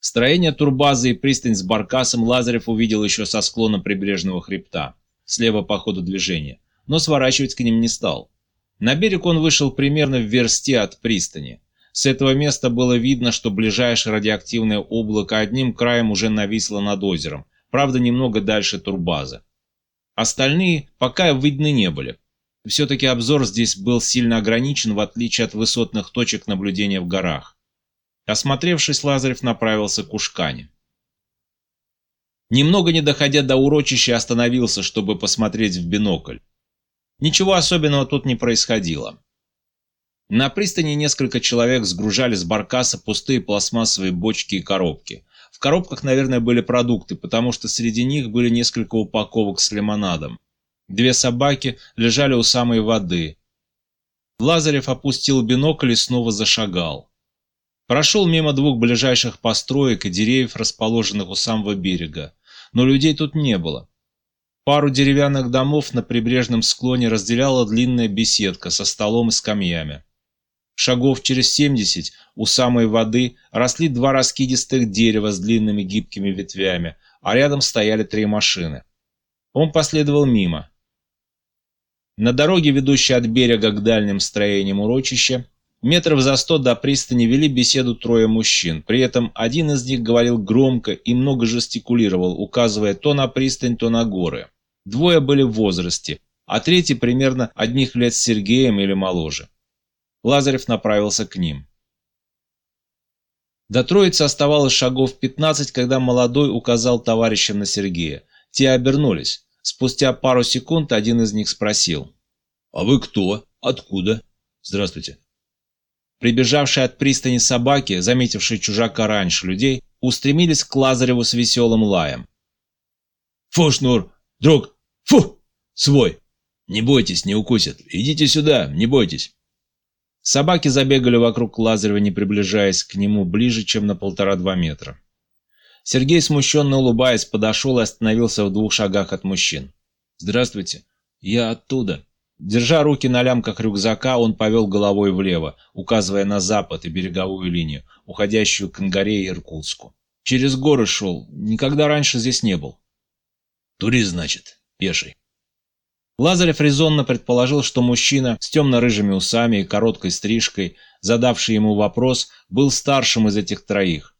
Строение турбазы и пристань с баркасом Лазарев увидел еще со склона прибрежного хребта, слева по ходу движения, но сворачивать к ним не стал. На берег он вышел примерно в версте от пристани. С этого места было видно, что ближайшее радиоактивное облако одним краем уже нависло над озером, правда немного дальше турбазы. Остальные пока видны не были. Все-таки обзор здесь был сильно ограничен, в отличие от высотных точек наблюдения в горах. Осмотревшись, Лазарев направился к Ушкане. Немного не доходя до урочища, остановился, чтобы посмотреть в бинокль. Ничего особенного тут не происходило. На пристани несколько человек сгружали с баркаса пустые пластмассовые бочки и коробки. В коробках, наверное, были продукты, потому что среди них были несколько упаковок с лимонадом. Две собаки лежали у самой воды. Лазарев опустил бинокль и снова зашагал. Прошел мимо двух ближайших построек и деревьев, расположенных у самого берега, но людей тут не было. Пару деревянных домов на прибрежном склоне разделяла длинная беседка со столом и скамьями. Шагов через семьдесят у самой воды росли два раскидистых дерева с длинными гибкими ветвями, а рядом стояли три машины. Он последовал мимо. На дороге, ведущей от берега к дальним строениям урочища, метров за сто до пристани вели беседу трое мужчин. При этом один из них говорил громко и много жестикулировал, указывая то на пристань, то на горы. Двое были в возрасте, а третий примерно одних лет с Сергеем или моложе. Лазарев направился к ним. До троицы оставалось шагов 15, когда молодой указал товарищам на Сергея. Те обернулись. Спустя пару секунд один из них спросил. «А вы кто? Откуда?» «Здравствуйте». Прибежавшие от пристани собаки, заметившие чужака раньше людей, устремились к Лазареву с веселым лаем. «Фу, Шнур! Друг! Фу! Свой! Не бойтесь, не укусят! Идите сюда, не бойтесь!» Собаки забегали вокруг Лазарева, не приближаясь к нему ближе, чем на полтора-два метра. Сергей, смущенно улыбаясь, подошел и остановился в двух шагах от мужчин. «Здравствуйте. Я оттуда». Держа руки на лямках рюкзака, он повел головой влево, указывая на запад и береговую линию, уходящую к Ангаре и Иркутску. «Через горы шел. Никогда раньше здесь не был». «Турист, значит, пеший». Лазарев резонно предположил, что мужчина с темно-рыжими усами и короткой стрижкой, задавший ему вопрос, был старшим из этих троих.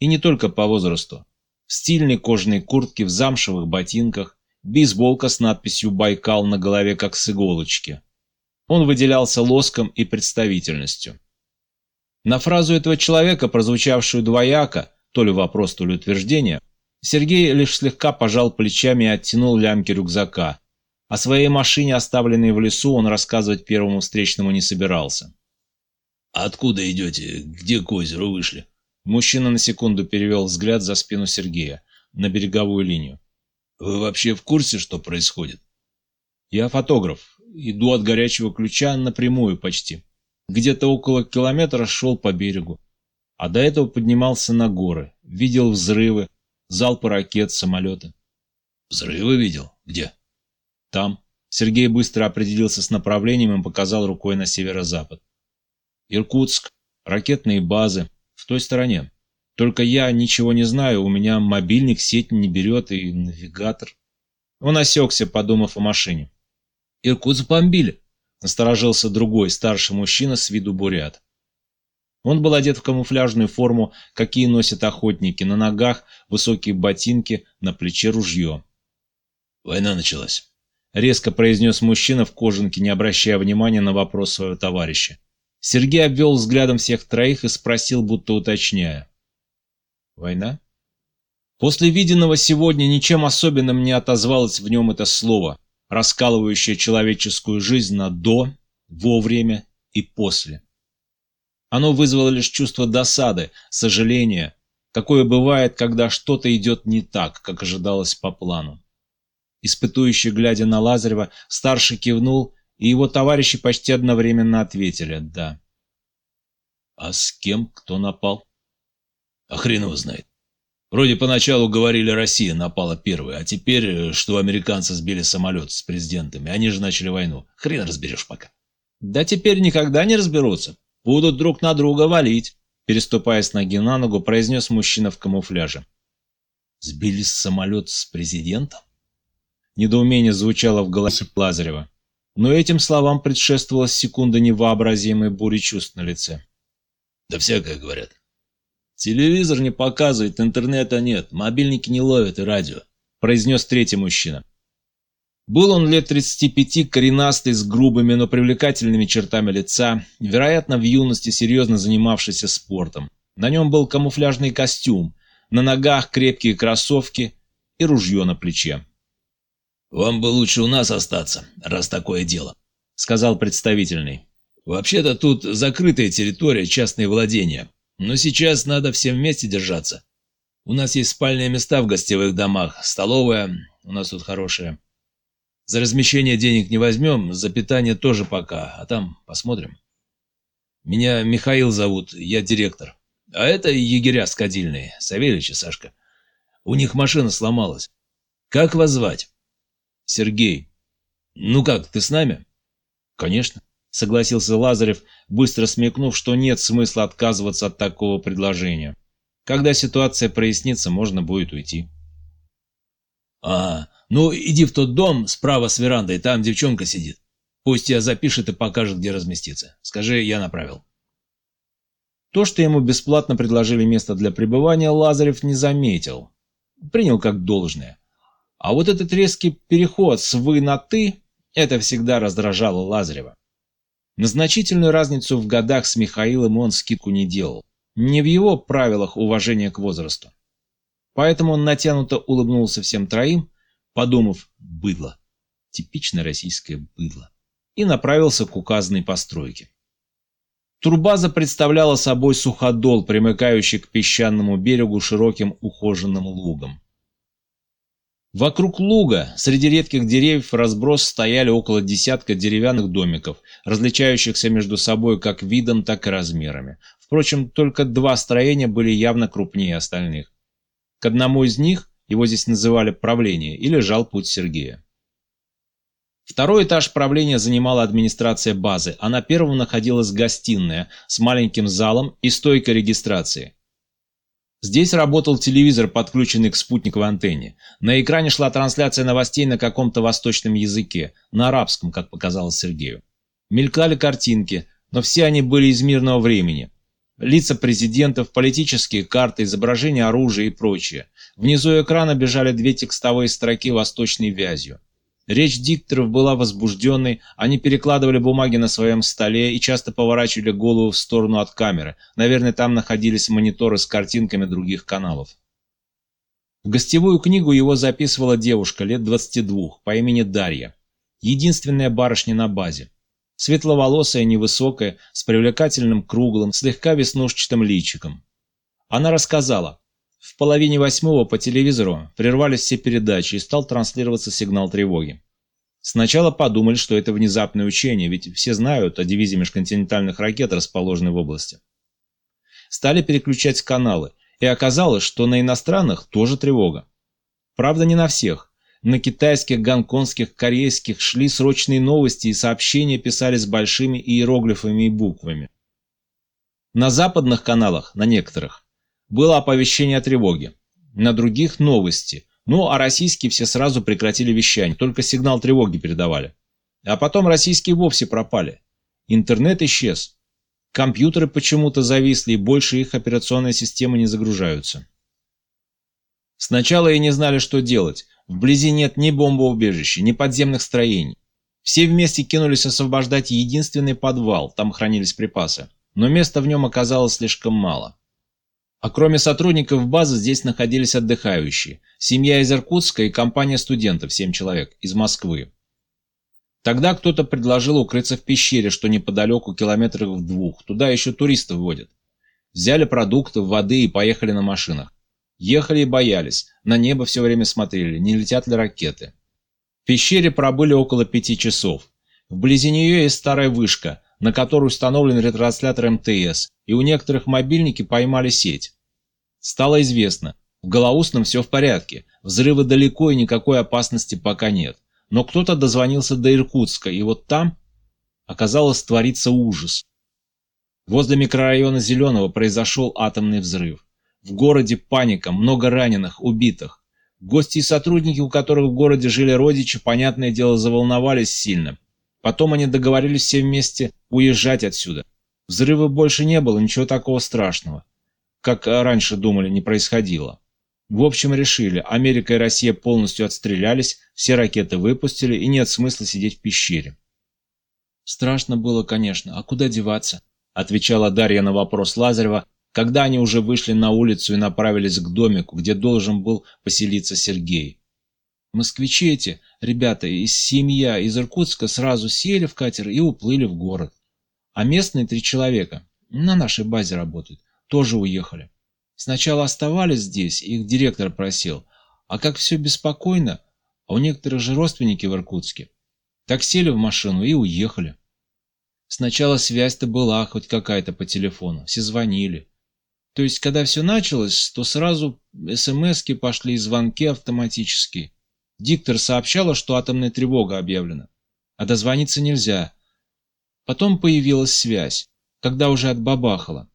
И не только по возрасту. В стильной кожаной куртке, в замшевых ботинках, бейсболка с надписью «Байкал» на голове как с иголочки. Он выделялся лоском и представительностью. На фразу этого человека, прозвучавшую двояко, то ли вопрос, то ли утверждение, Сергей лишь слегка пожал плечами и оттянул лямки рюкзака – о своей машине, оставленной в лесу, он рассказывать первому встречному не собирался. «Откуда идете? Где к озеру вышли?» Мужчина на секунду перевел взгляд за спину Сергея, на береговую линию. «Вы вообще в курсе, что происходит?» «Я фотограф. Иду от горячего ключа напрямую почти. Где-то около километра шел по берегу. А до этого поднимался на горы. Видел взрывы, залпы ракет, самолеты». «Взрывы видел? Где?» Там. Сергей быстро определился с направлением и показал рукой на северо-запад. Иркутск, ракетные базы, в той стороне. Только я ничего не знаю, у меня мобильник сеть не берет и навигатор. Он осекся, подумав о машине. Иркутск бомбили. Насторожился другой, старший мужчина с виду бурят. Он был одет в камуфляжную форму, какие носят охотники, на ногах высокие ботинки, на плече ружье. Война началась. Резко произнес мужчина в кожанке, не обращая внимания на вопрос своего товарища. Сергей обвел взглядом всех троих и спросил, будто уточняя. «Война?» После виденного сегодня ничем особенным не отозвалось в нем это слово, раскалывающее человеческую жизнь на «до», «во время» и «после». Оно вызвало лишь чувство досады, сожаления, какое бывает, когда что-то идет не так, как ожидалось по плану. Испытующий, глядя на Лазарева, старший кивнул, и его товарищи почти одновременно ответили «да». «А с кем кто напал?» «А хрен его знает. Вроде поначалу говорили, Россия напала первой, а теперь, э, что американцы сбили самолет с президентами, они же начали войну. Хрен разберешь пока». «Да теперь никогда не разберутся. Будут друг на друга валить». переступая с ноги на ногу, произнес мужчина в камуфляже. «Сбили самолет с президентом?» Недоумение звучало в голосе Лазарева. Но этим словам предшествовала секунда невообразимой бури чувств на лице. «Да всякое говорят. Телевизор не показывает, интернета нет, мобильники не ловят и радио», произнес третий мужчина. Был он лет 35, коренастый, с грубыми, но привлекательными чертами лица, вероятно, в юности серьезно занимавшийся спортом. На нем был камуфляжный костюм, на ногах крепкие кроссовки и ружье на плече. «Вам бы лучше у нас остаться, раз такое дело», — сказал представительный. «Вообще-то тут закрытая территория, частные владения, но сейчас надо всем вместе держаться. У нас есть спальные места в гостевых домах, столовая у нас тут хорошая». За размещение денег не возьмем, за питание тоже пока, а там посмотрим. Меня Михаил зовут, я директор. А это егеря скадильные, Савельич и Сашка. У них машина сломалась. Как вас звать? Сергей. Ну как, ты с нами? Конечно, согласился Лазарев, быстро смекнув, что нет смысла отказываться от такого предложения. Когда ситуация прояснится, можно будет уйти. А, ну, иди в тот дом справа с верандой, там девчонка сидит. Пусть тебя запишет и покажет, где разместиться. Скажи, я направил. То, что ему бесплатно предложили место для пребывания, Лазарев не заметил. Принял как должное. А вот этот резкий переход с «вы» на «ты» — это всегда раздражало Лазарева. На значительную разницу в годах с Михаилом он скидку не делал. Не в его правилах уважения к возрасту. Поэтому он натянуто улыбнулся всем троим, подумав «быдло», типичное российское быдло, и направился к указанной постройке. Турбаза представляла собой суходол, примыкающий к песчаному берегу широким ухоженным лугом. Вокруг луга, среди редких деревьев разброс стояли около десятка деревянных домиков, различающихся между собой как видом, так и размерами. Впрочем, только два строения были явно крупнее остальных. К одному из них, его здесь называли правление, и лежал путь Сергея. Второй этаж правления занимала администрация базы, а на первом находилась гостиная с маленьким залом и стойкой регистрации. Здесь работал телевизор, подключенный к спутниковой антенне. На экране шла трансляция новостей на каком-то восточном языке, на арабском, как показалось Сергею. Мелькали картинки, но все они были из мирного времени. Лица президентов, политические карты, изображения оружия и прочее. Внизу экрана бежали две текстовые строки восточной вязью. Речь дикторов была возбужденной, они перекладывали бумаги на своем столе и часто поворачивали голову в сторону от камеры. Наверное, там находились мониторы с картинками других каналов. В гостевую книгу его записывала девушка лет 22 по имени Дарья. Единственная барышня на базе. Светловолосая, невысокая, с привлекательным круглым, слегка веснушчатым личиком. Она рассказала. В половине восьмого по телевизору прервались все передачи и стал транслироваться сигнал тревоги. Сначала подумали, что это внезапное учение, ведь все знают о дивизии межконтинентальных ракет, расположенной в области. Стали переключать каналы, и оказалось, что на иностранных тоже тревога. Правда, не на всех. На китайских, гонконгских, корейских шли срочные новости и сообщения писались большими иероглифами и буквами. На западных каналах, на некоторых, было оповещение о тревоге. На других – новости. Ну, а российские все сразу прекратили вещание, только сигнал тревоги передавали. А потом российские вовсе пропали. Интернет исчез. Компьютеры почему-то зависли, и больше их операционные системы не загружаются. Сначала и не знали, что делать. Вблизи нет ни бомбоубежища, ни подземных строений. Все вместе кинулись освобождать единственный подвал, там хранились припасы. Но места в нем оказалось слишком мало. А кроме сотрудников базы здесь находились отдыхающие. Семья из Иркутска и компания студентов, 7 человек, из Москвы. Тогда кто-то предложил укрыться в пещере, что неподалеку километров в двух. Туда еще туристов водят. Взяли продукты, воды и поехали на машинах. Ехали и боялись, на небо все время смотрели, не летят ли ракеты. В пещере пробыли около пяти часов. Вблизи нее есть старая вышка, на которой установлен ретранслятор МТС, и у некоторых мобильники поймали сеть. Стало известно, в Голоусном все в порядке, взрывы далеко и никакой опасности пока нет. Но кто-то дозвонился до Иркутска, и вот там, оказалось, творится ужас. Возле микрорайона Зеленого произошел атомный взрыв. В городе паника, много раненых, убитых. Гости и сотрудники, у которых в городе жили родичи, понятное дело, заволновались сильно. Потом они договорились все вместе уезжать отсюда. Взрыва больше не было, ничего такого страшного. Как раньше думали, не происходило. В общем, решили, Америка и Россия полностью отстрелялись, все ракеты выпустили, и нет смысла сидеть в пещере. Страшно было, конечно, а куда деваться? Отвечала Дарья на вопрос Лазарева, когда они уже вышли на улицу и направились к домику, где должен был поселиться Сергей. Москвичи эти, ребята из семья из Иркутска сразу сели в катер и уплыли в город. А местные три человека на нашей базе работают, тоже уехали. Сначала оставались здесь, их директор просил, а как все беспокойно, а у некоторых же родственники в Иркутске, так сели в машину и уехали. Сначала связь-то была хоть какая-то по телефону, все звонили. То есть, когда все началось, то сразу СМСки пошли и звонки автоматические. Диктор сообщала, что атомная тревога объявлена, а дозвониться нельзя. Потом появилась связь, когда уже отбабахало.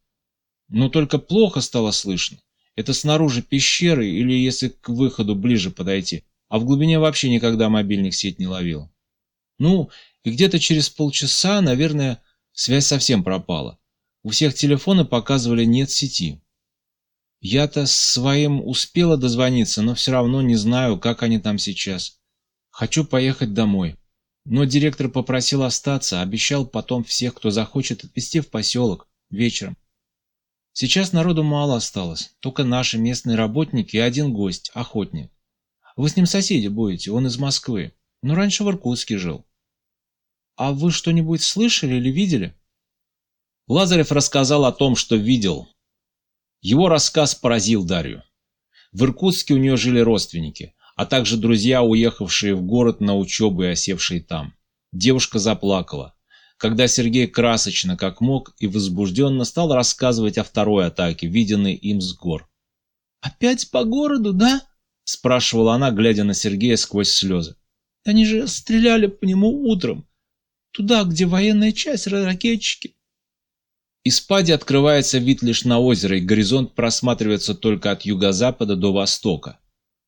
Но только плохо стало слышно. Это снаружи пещеры или если к выходу ближе подойти, а в глубине вообще никогда мобильник сеть не ловил. Ну, и где-то через полчаса, наверное, связь совсем пропала. У всех телефоны показывали «нет сети». Я-то своим успела дозвониться, но все равно не знаю, как они там сейчас. Хочу поехать домой. Но директор попросил остаться, обещал потом всех, кто захочет, отвезти в поселок вечером. Сейчас народу мало осталось, только наши местные работники и один гость, охотник. Вы с ним соседи будете, он из Москвы, но раньше в Иркутске жил. А вы что-нибудь слышали или видели? Лазарев рассказал о том, что видел. Его рассказ поразил Дарью. В Иркутске у нее жили родственники, а также друзья, уехавшие в город на учебу и осевшие там. Девушка заплакала, когда Сергей красочно, как мог, и возбужденно стал рассказывать о второй атаке, виденной им с гор. «Опять по городу, да?» – спрашивала она, глядя на Сергея сквозь слезы. «Они же стреляли по нему утром. Туда, где военная часть, ракетчики. Из пади открывается вид лишь на озеро, и горизонт просматривается только от юго-запада до востока.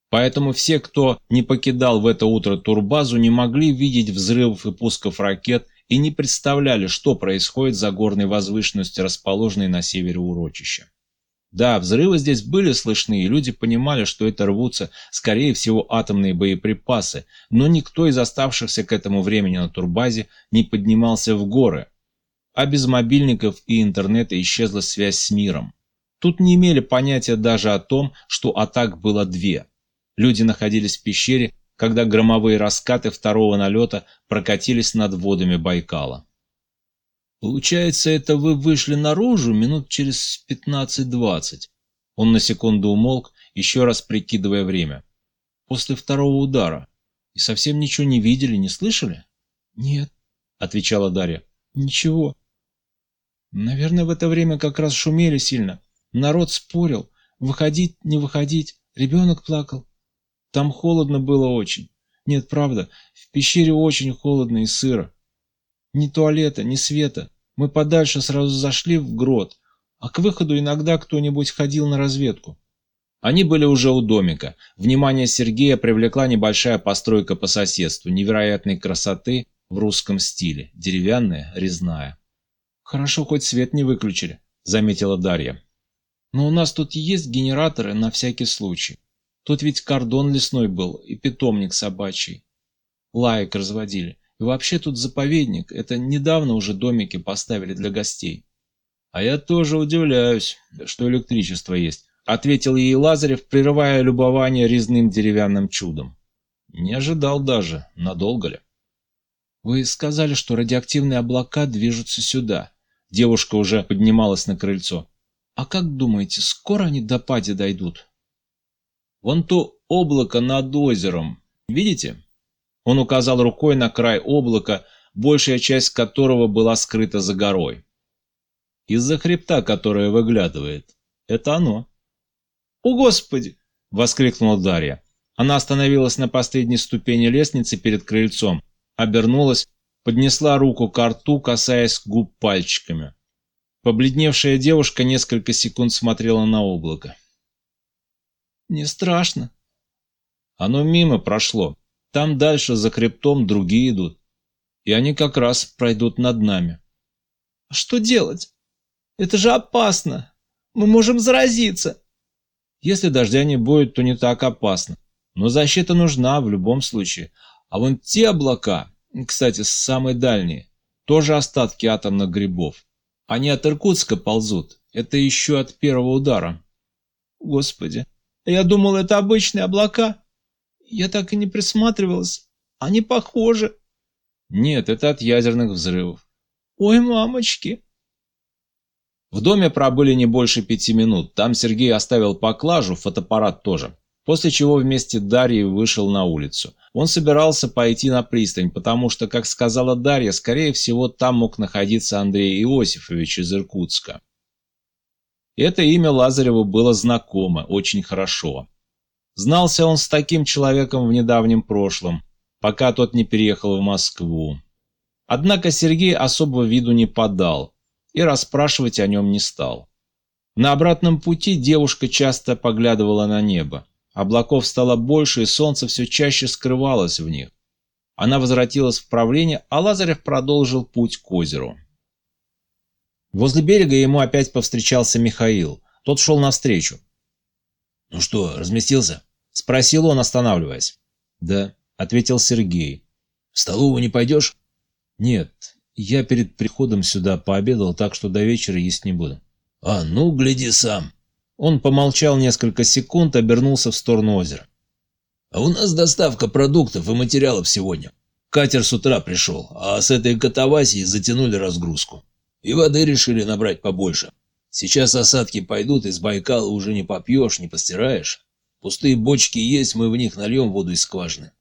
Поэтому все, кто не покидал в это утро турбазу, не могли видеть взрывов и пусков ракет и не представляли, что происходит за горной возвышенностью, расположенной на севере урочища. Да, взрывы здесь были слышны, и люди понимали, что это рвутся, скорее всего, атомные боеприпасы, но никто из оставшихся к этому времени на турбазе не поднимался в горы, а без мобильников и интернета исчезла связь с миром. Тут не имели понятия даже о том, что атак было две. Люди находились в пещере, когда громовые раскаты второго налета прокатились над водами Байкала. Получается, это вы вышли наружу минут через 15-20. Он на секунду умолк, еще раз прикидывая время. После второго удара. И совсем ничего не видели, не слышали? Нет, отвечала Дарья. Ничего. Наверное, в это время как раз шумели сильно. Народ спорил, выходить, не выходить. Ребенок плакал. Там холодно было очень. Нет, правда, в пещере очень холодно и сыро. Ни туалета, ни света. Мы подальше сразу зашли в грот, а к выходу иногда кто-нибудь ходил на разведку. Они были уже у домика. Внимание Сергея привлекла небольшая постройка по соседству, невероятной красоты в русском стиле, деревянная, резная. «Хорошо, хоть свет не выключили», — заметила Дарья. «Но у нас тут есть генераторы на всякий случай. Тут ведь кордон лесной был и питомник собачий. Лаек разводили. И вообще тут заповедник. Это недавно уже домики поставили для гостей». «А я тоже удивляюсь, что электричество есть», — ответил ей Лазарев, прерывая любование резным деревянным чудом. «Не ожидал даже. Надолго ли?» «Вы сказали, что радиоактивные облака движутся сюда», Девушка уже поднималась на крыльцо. «А как думаете, скоро они до Пади дойдут?» «Вон то облако над озером. Видите?» Он указал рукой на край облака, большая часть которого была скрыта за горой. «Из-за хребта, которое выглядывает. Это оно». «О, Господи!» — воскликнула Дарья. Она остановилась на последней ступени лестницы перед крыльцом, обернулась поднесла руку к рту, касаясь губ пальчиками. Побледневшая девушка несколько секунд смотрела на облако. «Не страшно». «Оно мимо прошло. Там дальше, за хребтом, другие идут. И они как раз пройдут над нами». «А что делать? Это же опасно. Мы можем заразиться». «Если дождя не будет, то не так опасно. Но защита нужна в любом случае. А вон те облака, кстати, самые дальние, тоже остатки атомных грибов. Они от Иркутска ползут. Это еще от первого удара. Господи, я думал, это обычные облака. Я так и не присматривался. Они похожи. Нет, это от ядерных взрывов. Ой, мамочки. В доме пробыли не больше пяти минут. Там Сергей оставил поклажу, фотоаппарат тоже. После чего вместе Дарьей вышел на улицу. Он собирался пойти на пристань, потому что, как сказала Дарья, скорее всего, там мог находиться Андрей Иосифович из Иркутска. Это имя Лазареву было знакомо, очень хорошо. Знался он с таким человеком в недавнем прошлом, пока тот не переехал в Москву. Однако Сергей особого виду не подал и расспрашивать о нем не стал. На обратном пути девушка часто поглядывала на небо. Облаков стало больше, и солнце все чаще скрывалось в них. Она возвратилась в правление, а Лазарев продолжил путь к озеру. Возле берега ему опять повстречался Михаил. Тот шел навстречу. «Ну что, разместился?» – спросил он, останавливаясь. «Да», – ответил Сергей. «В столовую не пойдешь?» «Нет, я перед приходом сюда пообедал, так что до вечера есть не буду». «А ну, гляди сам!» Он помолчал несколько секунд, обернулся в сторону озера. «А у нас доставка продуктов и материалов сегодня. Катер с утра пришел, а с этой катавасией затянули разгрузку. И воды решили набрать побольше. Сейчас осадки пойдут, из Байкала уже не попьешь, не постираешь. Пустые бочки есть, мы в них нальем воду из скважины.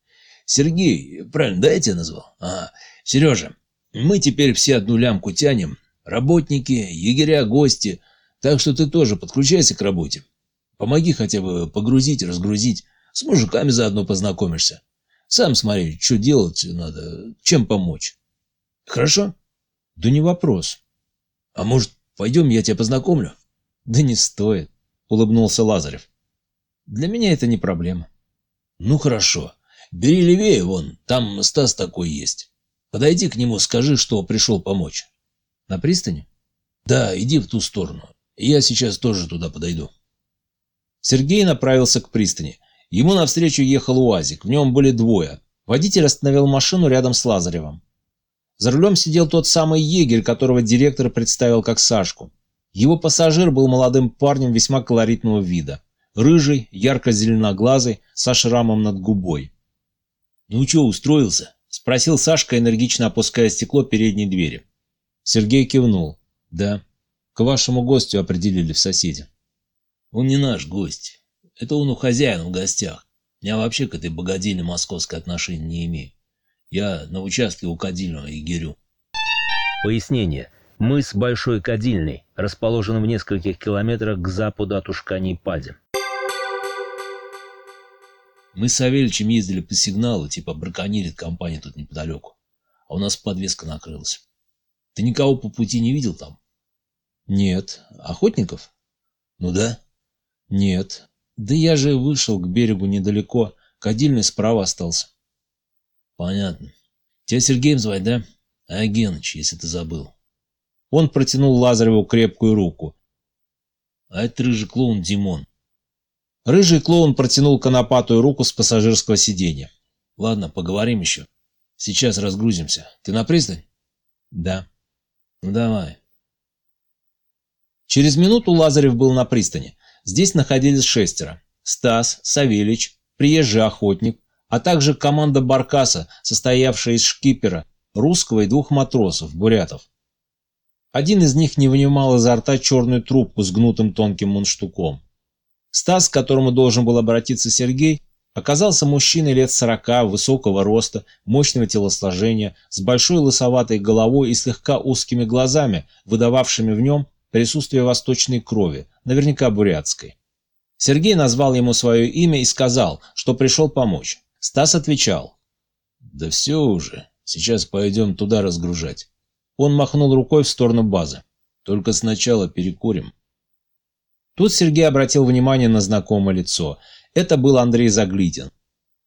Сергей, правильно, да я тебя назвал? Ага, Сережа, мы теперь все одну лямку тянем. Работники, егеря, гости – так что ты тоже подключайся к работе. Помоги хотя бы погрузить, разгрузить. С мужиками заодно познакомишься. Сам смотри, что делать надо, чем помочь. Хорошо? Да не вопрос. А может, пойдем, я тебя познакомлю? Да не стоит, улыбнулся Лазарев. Для меня это не проблема. Ну хорошо. Бери левее, вон, там Стас такой есть. Подойди к нему, скажи, что пришел помочь. На пристани? Да, иди в ту сторону. Я сейчас тоже туда подойду. Сергей направился к пристани. Ему навстречу ехал УАЗик. В нем были двое. Водитель остановил машину рядом с Лазаревым. За рулем сидел тот самый егерь, которого директор представил как Сашку. Его пассажир был молодым парнем весьма колоритного вида. Рыжий, ярко-зеленоглазый, со шрамом над губой. «Ну что, устроился?» – спросил Сашка, энергично опуская стекло передней двери. Сергей кивнул. «Да». К вашему гостю определили в соседе. Он не наш гость. Это он у хозяина в гостях. Я вообще к этой богадельне московской отношения не имею. Я на участке у Кадильного егерю. Пояснение. Мыс Большой Кадильный расположен в нескольких километрах к западу от Ушкани Пади. Мы с Савельичем ездили по сигналу, типа браконьерит компания тут неподалеку. А у нас подвеска накрылась. Ты никого по пути не видел там? Нет. Охотников? Ну да. Нет. Да я же вышел к берегу недалеко. Кадильный справа остался. Понятно. Тебя Сергеем звать, да? А если ты забыл. Он протянул Лазареву крепкую руку. А это рыжий клоун Димон. Рыжий клоун протянул конопатую руку с пассажирского сиденья. Ладно, поговорим еще. Сейчас разгрузимся. Ты на пристань? Да. Ну давай. Через минуту Лазарев был на пристани. Здесь находились шестеро. Стас, Савельич, приезжий охотник, а также команда Баркаса, состоявшая из шкипера, русского и двух матросов, бурятов. Один из них не вынимал изо рта черную трубку с гнутым тонким мундштуком. Стас, к которому должен был обратиться Сергей, оказался мужчиной лет сорока, высокого роста, мощного телосложения, с большой лысоватой головой и слегка узкими глазами, выдававшими в нем присутствие восточной крови, наверняка бурятской. Сергей назвал ему свое имя и сказал, что пришел помочь. Стас отвечал. «Да все уже, сейчас пойдем туда разгружать». Он махнул рукой в сторону базы. Только сначала перекурим. Тут Сергей обратил внимание на знакомое лицо. Это был Андрей Заглитин.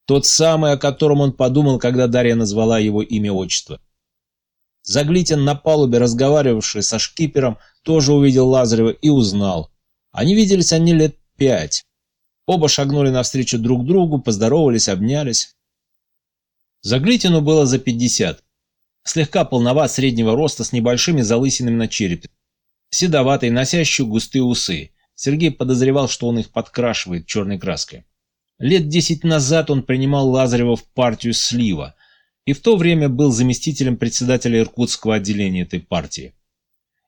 Тот самый, о котором он подумал, когда Дарья назвала его имя-отчество. Заглитин на палубе, разговаривавший со шкипером, тоже увидел Лазарева и узнал. Они виделись они лет пять. Оба шагнули навстречу друг другу, поздоровались, обнялись. Заглитину было за пятьдесят. Слегка полноват среднего роста с небольшими залысинами на черепе. Седоватый, носящий густые усы. Сергей подозревал, что он их подкрашивает черной краской. Лет десять назад он принимал Лазарева в партию слива и в то время был заместителем председателя Иркутского отделения этой партии.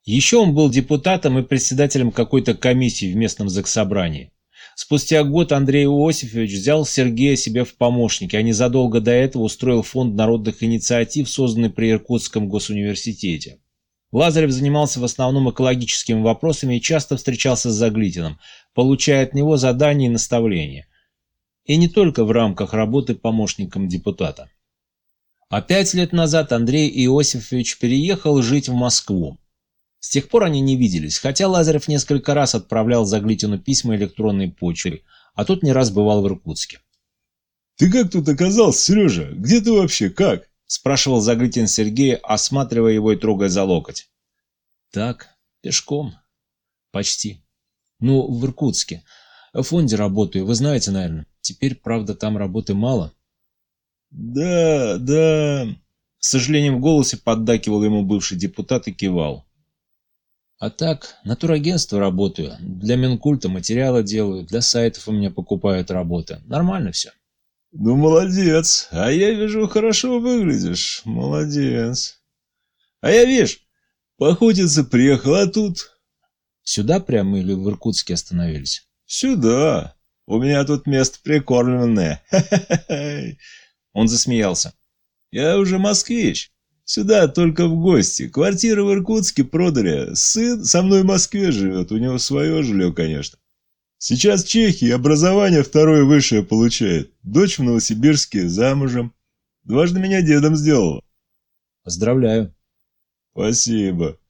Еще он был депутатом и председателем какой-то комиссии в местном заксобрании. Спустя год Андрей Иосифович взял Сергея себе в помощники, а незадолго до этого устроил фонд народных инициатив, созданный при Иркутском госуниверситете. Лазарев занимался в основном экологическими вопросами и часто встречался с Заглитиным, получая от него задания и наставления. И не только в рамках работы помощником депутата. А пять лет назад Андрей Иосифович переехал жить в Москву. С тех пор они не виделись, хотя Лазарев несколько раз отправлял Заглитину письма электронной почтой, а тот не раз бывал в Иркутске. «Ты как тут оказался, Сережа? Где ты вообще? Как?» – спрашивал Заглитин Сергея, осматривая его и трогая за локоть. «Так, пешком. Почти. Ну, в Иркутске. В фонде работаю, вы знаете, наверное. Теперь, правда, там работы мало». «Да, да...» С сожалением в голосе поддакивал ему бывший депутат и кивал. А так, на турагентство работаю, для Минкульта материалы делаю, для сайтов у меня покупают работы. Нормально все. Ну, молодец. А я вижу, хорошо выглядишь. Молодец. А я, видишь, поохотиться приехал, а тут... Сюда прямо или в Иркутске остановились? Сюда. У меня тут место прикормленное. Он засмеялся. Я уже москвич. Сюда только в гости. Квартиру в Иркутске продали. Сын со мной в Москве живет. У него свое жилье, конечно. Сейчас в Чехии образование второе высшее получает. Дочь в Новосибирске, замужем. Дважды меня дедом сделала. Поздравляю. Спасибо.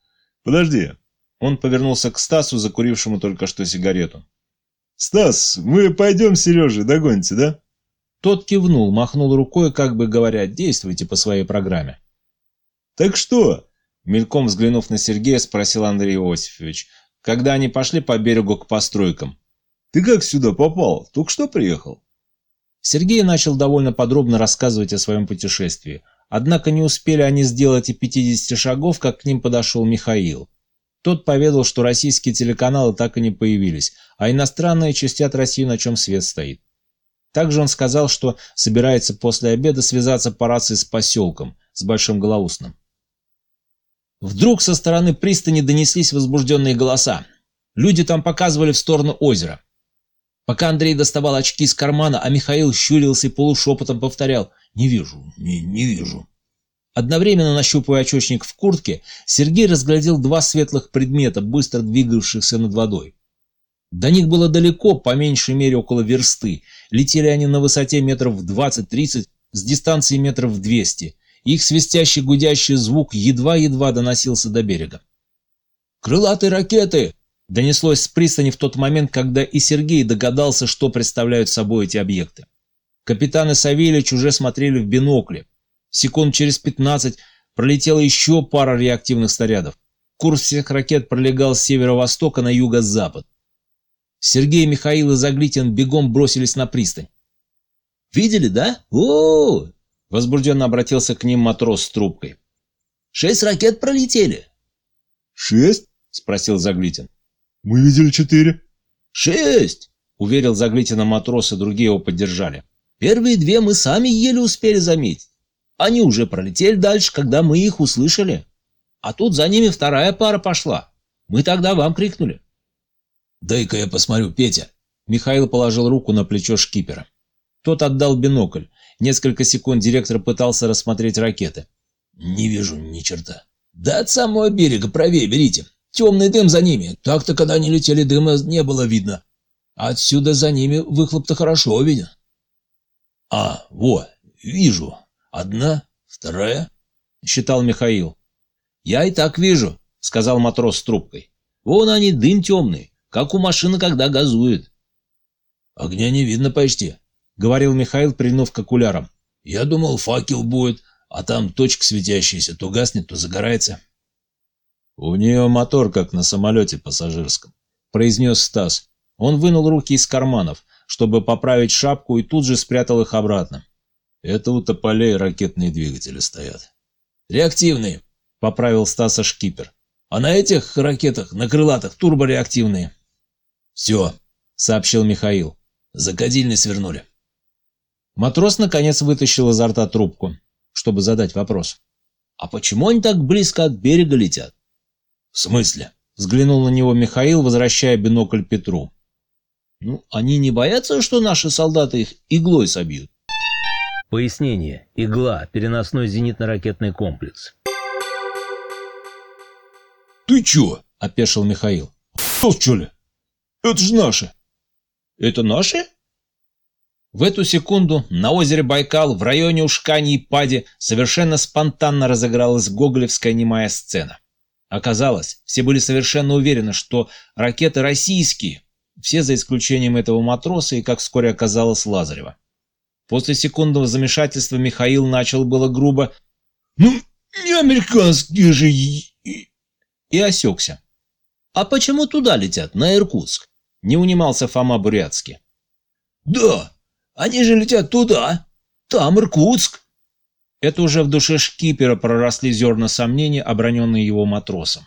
Подожди. Он повернулся к Стасу, закурившему только что сигарету. Стас, мы пойдем Сереже, догоните, да? Тот кивнул, махнул рукой, как бы говоря, действуйте по своей программе. «Так что?» Мельком взглянув на Сергея, спросил Андрей Иосифович, когда они пошли по берегу к постройкам. «Ты как сюда попал? Только что приехал?» Сергей начал довольно подробно рассказывать о своем путешествии. Однако не успели они сделать и 50 шагов, как к ним подошел Михаил. Тот поведал, что российские телеканалы так и не появились, а иностранные частят Россию, на чем свет стоит. Также он сказал, что собирается после обеда связаться по рации с поселком, с Большим Голоусным. Вдруг со стороны пристани донеслись возбужденные голоса. Люди там показывали в сторону озера. Пока Андрей доставал очки из кармана, а Михаил щурился и полушепотом повторял «Не вижу, не, не вижу». Одновременно нащупывая очечник в куртке, Сергей разглядел два светлых предмета, быстро двигавшихся над водой. До них было далеко, по меньшей мере около версты. Летели они на высоте метров 20-30, с дистанции метров 200. Их свистящий гудящий звук едва-едва доносился до берега. «Крылатые ракеты!» донеслось с пристани в тот момент, когда и Сергей догадался, что представляют собой эти объекты. Капитан и Савельич уже смотрели в бинокли. Секунд через 15 пролетела еще пара реактивных снарядов. Курс всех ракет пролегал с северо-востока на юго-запад. Сергей, Михаил и Заглитин бегом бросились на пристань. «Видели, да? о, -о, -о Возбужденно обратился к ним матрос с трубкой. «Шесть ракет пролетели». «Шесть?» — спросил Заглитин. «Мы видели четыре». «Шесть!» — уверил Заглитина матрос, и другие его поддержали. «Первые две мы сами еле успели заметить. Они уже пролетели дальше, когда мы их услышали. А тут за ними вторая пара пошла. Мы тогда вам крикнули». «Дай-ка я посмотрю, Петя!» Михаил положил руку на плечо шкипера. Тот отдал бинокль. Несколько секунд директор пытался рассмотреть ракеты. «Не вижу ни черта». «Да от самого берега правее берите. Темный дым за ними. Так-то, когда они летели, дыма не было видно. Отсюда за ними выхлоп-то хорошо виден». «А, во, вижу. Одна, вторая», — считал Михаил. «Я и так вижу», — сказал матрос с трубкой. «Вон они, дым темный, как у машины, когда газует». «Огня не видно почти», — говорил Михаил, прильнув к окулярам. «Я думал, факел будет, а там точка светящаяся, то гаснет, то загорается». «У нее мотор, как на самолете пассажирском», — произнес Стас. Он вынул руки из карманов, чтобы поправить шапку, и тут же спрятал их обратно. «Это у тополей ракетные двигатели стоят». «Реактивные», — поправил Стаса шкипер. «А на этих ракетах, на крылатых, турбореактивные». «Все», — сообщил Михаил. «Закадильный свернули». Матрос наконец вытащил изо рта трубку, чтобы задать вопрос. «А почему они так близко от берега летят?» «В смысле?» — взглянул на него Михаил, возвращая бинокль Петру. «Ну, они не боятся, что наши солдаты их иглой собьют?» Пояснение. Игла. Переносной зенитно-ракетный комплекс. «Ты чё?» — опешил Михаил. «Что, что ли? Это же наши!» «Это наши?» В эту секунду на озере Байкал в районе Ушкани и Пади совершенно спонтанно разыгралась гоголевская немая сцена. Оказалось, все были совершенно уверены, что ракеты российские, все за исключением этого матроса и, как вскоре оказалось, Лазарева. После секундного замешательства Михаил начал было грубо «Ну, не американские же...» и, осекся. «А почему туда летят, на Иркутск?» – не унимался Фома Бурятский. «Да, они же летят туда, там Иркутск». Это уже в душе шкипера проросли зерна сомнений, оброненные его матросом.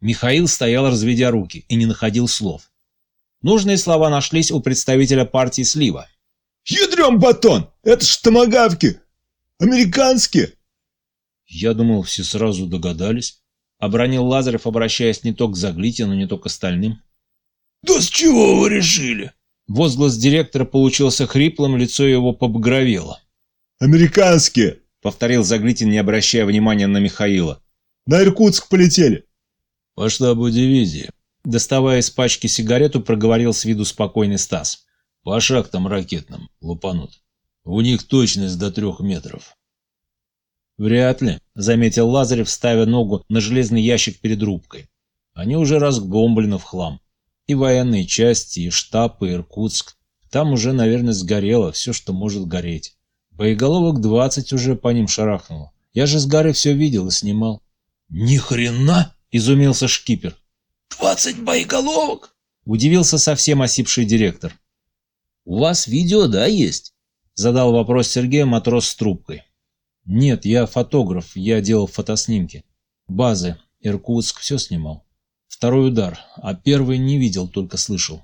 Михаил стоял, разведя руки, и не находил слов. Нужные слова нашлись у представителя партии Слива. «Ядрем батон! Это ж томагавки! Американские!» «Я думал, все сразу догадались», — обронил Лазарев, обращаясь не то к Заглитину, не то к остальным. «Да с чего вы решили?» Возглас директора получился хриплым, лицо его побагровело. «Американские!» — повторил Заглитин, не обращая внимания на Михаила. «На Иркутск полетели!» «По штабу дивизии», — доставая из пачки сигарету, проговорил с виду спокойный Стас. «По шахтам ракетным лупанут. У них точность до трех метров». «Вряд ли», — заметил Лазарев, ставя ногу на железный ящик перед рубкой. «Они уже разгомблены в хлам. И военные части, и штаб, и Иркутск. Там уже, наверное, сгорело все, что может гореть. Боеголовок двадцать уже по ним шарахнуло. Я же с горы все видел и снимал». «Ни хрена!» — изумился шкипер. «Двадцать боеголовок?» — удивился совсем осипший директор. «У вас видео, да, есть?» — задал вопрос Сергею матрос с трубкой. «Нет, я фотограф, я делал фотоснимки. Базы, Иркутск, все снимал. Второй удар, а первый не видел, только слышал».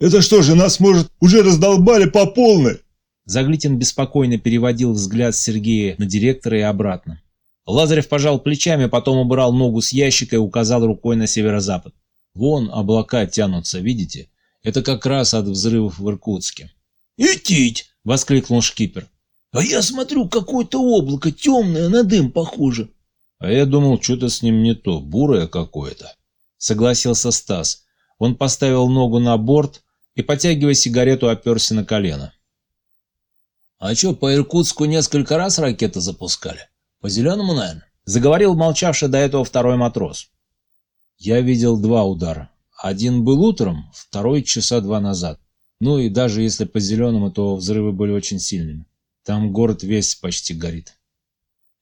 «Это что же, нас, может, уже раздолбали по полной?» Заглитин беспокойно переводил взгляд Сергея на директора и обратно. Лазарев пожал плечами, потом убрал ногу с ящика и указал рукой на северо-запад. «Вон облака тянутся, видите? Это как раз от взрывов в Иркутске». «Идтить!» — воскликнул шкипер. «А я смотрю, какое-то облако темное, на дым похоже». «А я думал, что-то с ним не то, бурое какое-то», — согласился Стас. Он поставил ногу на борт и, потягивая сигарету, оперся на колено. «А что, по Иркутску несколько раз ракеты запускали? По зеленому, наверное?» Заговорил молчавший до этого второй матрос. «Я видел два удара. Один был утром, второй часа два назад. Ну и даже если по зеленому, то взрывы были очень сильными. Там город весь почти горит».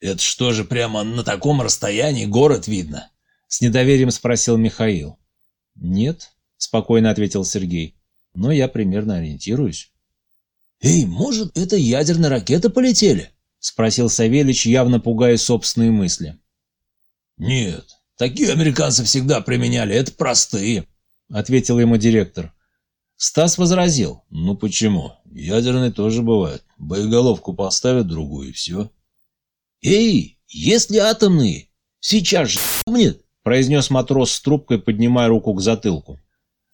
«Это что же, прямо на таком расстоянии город видно?» С недоверием спросил Михаил. «Нет», — спокойно ответил Сергей. «Но я примерно ориентируюсь». «Эй, может, это ядерные ракеты полетели?» — спросил Савельич, явно пугая собственные мысли. «Нет, такие американцы всегда применяли, это простые», — ответил ему директор. Стас возразил. «Ну почему? Ядерные тоже бывают. Боеголовку поставят другую и все». «Эй, если атомные, сейчас же нет», — произнес матрос с трубкой, поднимая руку к затылку.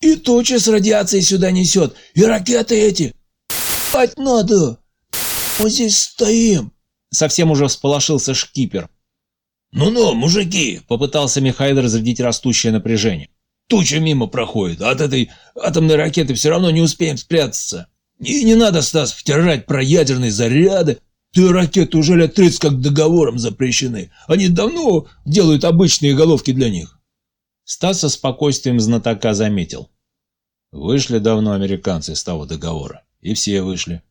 «И тучи с радиацией сюда несет, и ракеты эти! Спать надо! Мы здесь стоим!» Совсем уже всполошился шкипер. «Ну-ну, мужики!» — попытался Михаил разрядить растущее напряжение. «Туча мимо проходит, а от этой атомной ракеты все равно не успеем спрятаться. И не надо, Стас, втирать про ядерные заряды. Ты ракеты уже лет 30 как договором запрещены. Они давно делают обычные головки для них. Стас со спокойствием знатока заметил. Вышли давно американцы из того договора. И все вышли.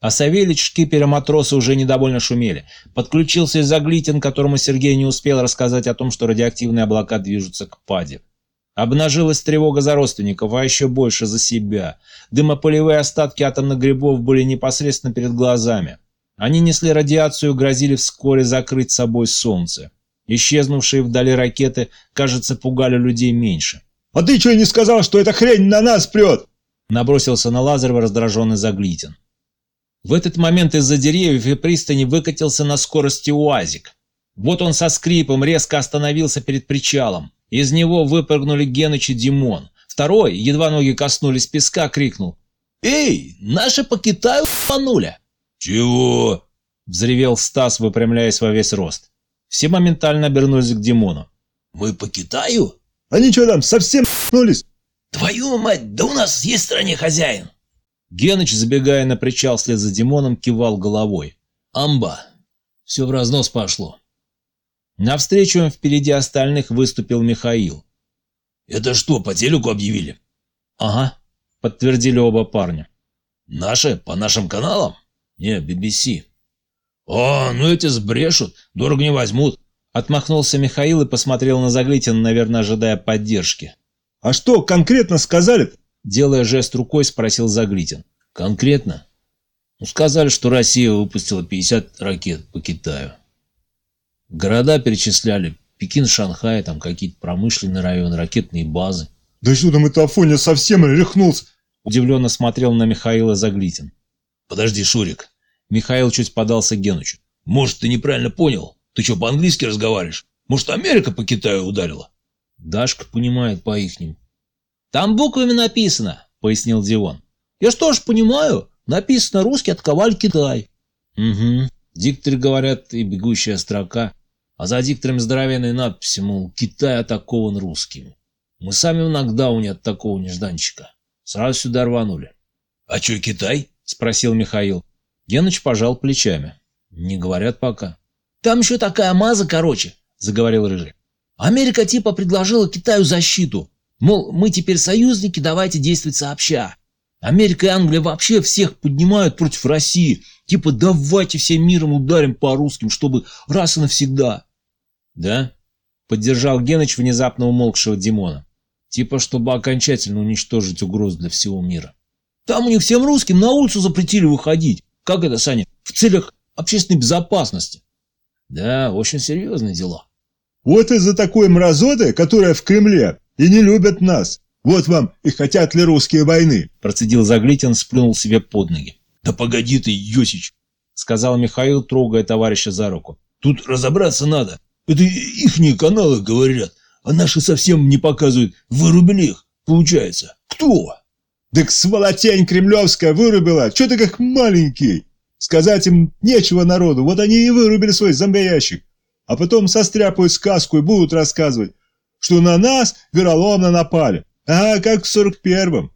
А Савельич, шкипер и матросы уже недовольно шумели. Подключился и Заглитин, которому Сергей не успел рассказать о том, что радиоактивные облака движутся к паде. Обнажилась тревога за родственников, а еще больше за себя. Дымополевые остатки атомных грибов были непосредственно перед глазами. Они несли радиацию и грозили вскоре закрыть собой солнце. Исчезнувшие вдали ракеты, кажется, пугали людей меньше. «А ты что не сказал, что эта хрень на нас прет?» Набросился на Лазарева раздраженный Заглитин. В этот момент из-за деревьев и пристани выкатился на скорости УАЗик. Вот он со скрипом резко остановился перед причалом. Из него выпрыгнули Геныч и Димон. Второй, едва ноги коснулись песка, крикнул. «Эй, наши по Китаю панули!» «Чего?» — взревел Стас, выпрямляясь во весь рост. Все моментально обернулись к Димону. «Мы по Китаю?» «Они что там, совсем нулись?» «Твою мать, да у нас есть в стране хозяин!» Геныч, забегая на причал вслед за Димоном, кивал головой. «Амба! Все в разнос пошло!» Навстречу им впереди остальных выступил Михаил. «Это что, по телеку объявили?» «Ага», — подтвердили оба парня. «Наши? По нашим каналам?» «Не, BBC». «О, ну эти сбрешут, дорого не возьмут». Отмахнулся Михаил и посмотрел на Заглитина, наверное, ожидая поддержки. «А что конкретно сказали-то?» Делая жест рукой, спросил Заглитин. «Конкретно?» Ну, сказали, что Россия выпустила 50 ракет по Китаю. Города перечисляли. Пекин, Шанхай, там какие-то промышленные районы, ракетные базы. «Да что там это Афоня совсем рехнулся?» Удивленно смотрел на Михаила Заглитин. «Подожди, Шурик». Михаил чуть подался к Генычу. «Может, ты неправильно понял? Ты что, по-английски разговариваешь? Может, Америка по Китаю ударила?» Дашка понимает по-ихнему. «Там буквами написано», — пояснил Дион. «Я что ж понимаю, написано русский отковаль Китай». «Угу. Дикторы говорят и бегущая строка, а за диктором здоровенная надпись, мол, Китай атакован русскими. Мы сами в нокдауне от такого нежданчика. Сразу сюда рванули». «А что, Китай?» — спросил Михаил. Геныч пожал плечами. «Не говорят пока». «Там еще такая маза, короче», — заговорил Рыжий. «Америка типа предложила Китаю защиту. Мол, мы теперь союзники, давайте действовать сообща. Америка и Англия вообще всех поднимают против России. Типа давайте всем миром ударим по русским, чтобы раз и навсегда. Да? Поддержал Геныч внезапно умолкшего Димона. Типа, чтобы окончательно уничтожить угрозу для всего мира. Там у них всем русским на улицу запретили выходить. Как это, Саня? В целях общественной безопасности. Да, очень серьезные дела. Вот из-за такой мразоты, которая в Кремле, и не любят нас. Вот вам и хотят ли русские войны. Процедил Заглитин, сплюнул себе под ноги. Да погоди ты, Йосич, сказал Михаил, трогая товарища за руку. Тут разобраться надо. Это ихние каналы говорят, а наши совсем не показывают. Вырубили их, получается. Кто? Так сволотень кремлевская вырубила. Че ты как маленький? Сказать им нечего народу. Вот они и вырубили свой зомбоящик. А потом состряпают сказку и будут рассказывать что на нас вероломно напали. А как в 41-м.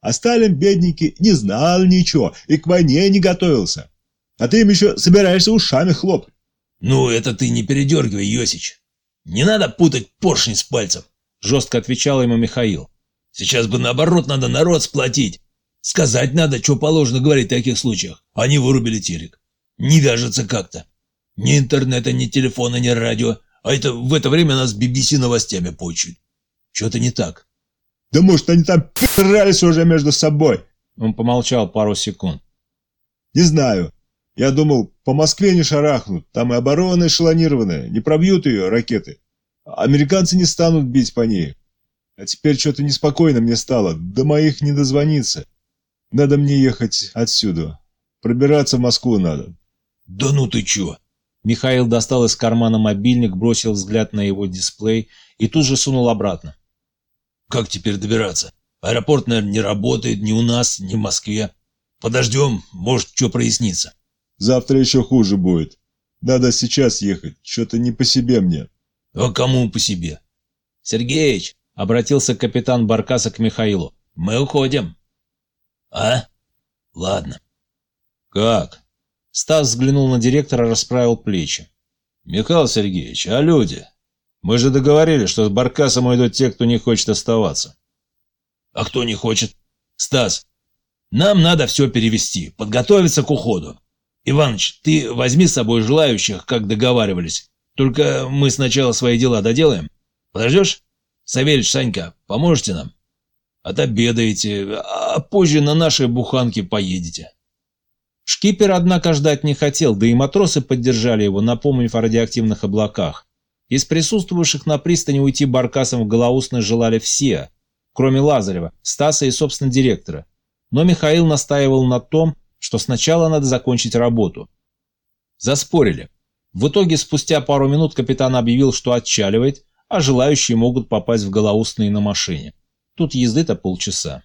А Сталин, бедненький, не знал ничего и к войне не готовился. А ты им еще собираешься ушами хлопать. Ну, это ты не передергивай, Йосич. Не надо путать поршни с пальцем, жестко отвечал ему Михаил. Сейчас бы наоборот надо народ сплотить. Сказать надо, что положено говорить в таких случаях. Они вырубили телек. Не вяжется как-то. Ни интернета, ни телефона, ни радио. А это в это время нас BBC новостями почуют. Что-то не так. Да может, они там пирались уже между собой. Он помолчал пару секунд. Не знаю. Я думал, по Москве не шарахнут. Там и оборона эшелонированная. Не пробьют ее ракеты. Американцы не станут бить по ней. А теперь что-то неспокойно мне стало. До моих не дозвониться. Надо мне ехать отсюда. Пробираться в Москву надо. Да ну ты чё? Михаил достал из кармана мобильник, бросил взгляд на его дисплей и тут же сунул обратно. «Как теперь добираться? Аэропорт, наверное, не работает ни у нас, ни в Москве. Подождем, может, что прояснится». «Завтра еще хуже будет. Надо сейчас ехать, что-то не по себе мне». «А кому по себе?» «Сергеич», — обратился капитан Баркаса к Михаилу, — «мы уходим». «А? Ладно». «Как?» Стас взглянул на директора, расправил плечи. «Михаил Сергеевич, а люди? Мы же договорились, что с Баркасом уйдут те, кто не хочет оставаться». «А кто не хочет?» «Стас, нам надо все перевести, подготовиться к уходу. Иваныч, ты возьми с собой желающих, как договаривались. Только мы сначала свои дела доделаем. Подождешь? Савельич, Санька, поможете нам? Отобедаете, а позже на нашей буханке поедете. Шкипер, однако, ждать не хотел, да и матросы поддержали его, напомнив о радиоактивных облаках. Из присутствующих на пристани уйти баркасом в Голоусной желали все, кроме Лазарева, Стаса и, собственно, директора. Но Михаил настаивал на том, что сначала надо закончить работу. Заспорили. В итоге спустя пару минут капитан объявил, что отчаливает, а желающие могут попасть в Голоустные на машине. Тут езды-то полчаса.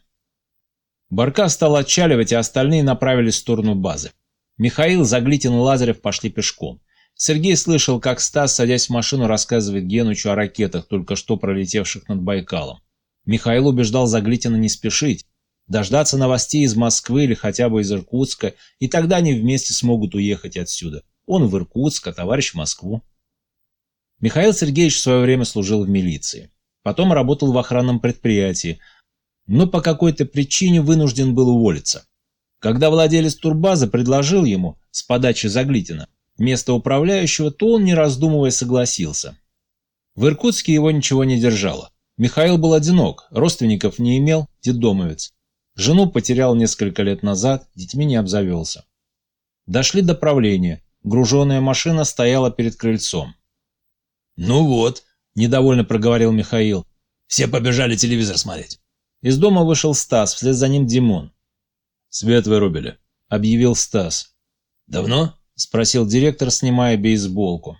Барка стал отчаливать, а остальные направились в сторону базы. Михаил, Заглитин и Лазарев пошли пешком. Сергей слышал, как Стас, садясь в машину, рассказывает Генучу о ракетах, только что пролетевших над Байкалом. Михаил убеждал Заглитина не спешить, дождаться новостей из Москвы или хотя бы из Иркутска, и тогда они вместе смогут уехать отсюда. Он в Иркутск, а товарищ в Москву. Михаил Сергеевич в свое время служил в милиции. Потом работал в охранном предприятии, но по какой-то причине вынужден был уволиться. Когда владелец турбазы предложил ему, с подачи Заглитина, место управляющего, то он, не раздумывая, согласился. В Иркутске его ничего не держало. Михаил был одинок, родственников не имел, детдомовец. Жену потерял несколько лет назад, детьми не обзавелся. Дошли до правления. Груженная машина стояла перед крыльцом. «Ну вот», – недовольно проговорил Михаил. «Все побежали телевизор смотреть». Из дома вышел Стас, вслед за ним Димон. «Свет вырубили», – объявил Стас. «Давно?» – спросил директор, снимая бейсболку.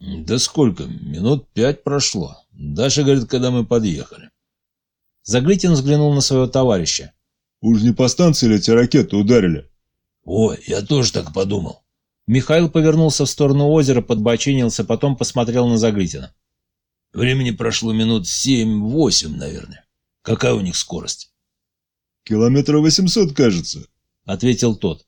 «Да сколько? Минут пять прошло. Даша говорит, когда мы подъехали». Заглитин взглянул на своего товарища. «Уж не по станции ли эти ракеты ударили?» «Ой, я тоже так подумал». Михаил повернулся в сторону озера, подбочинился, потом посмотрел на Заглитина. «Времени прошло минут семь-восемь, наверное. Какая у них скорость?» «Километра восемьсот, кажется», — ответил тот.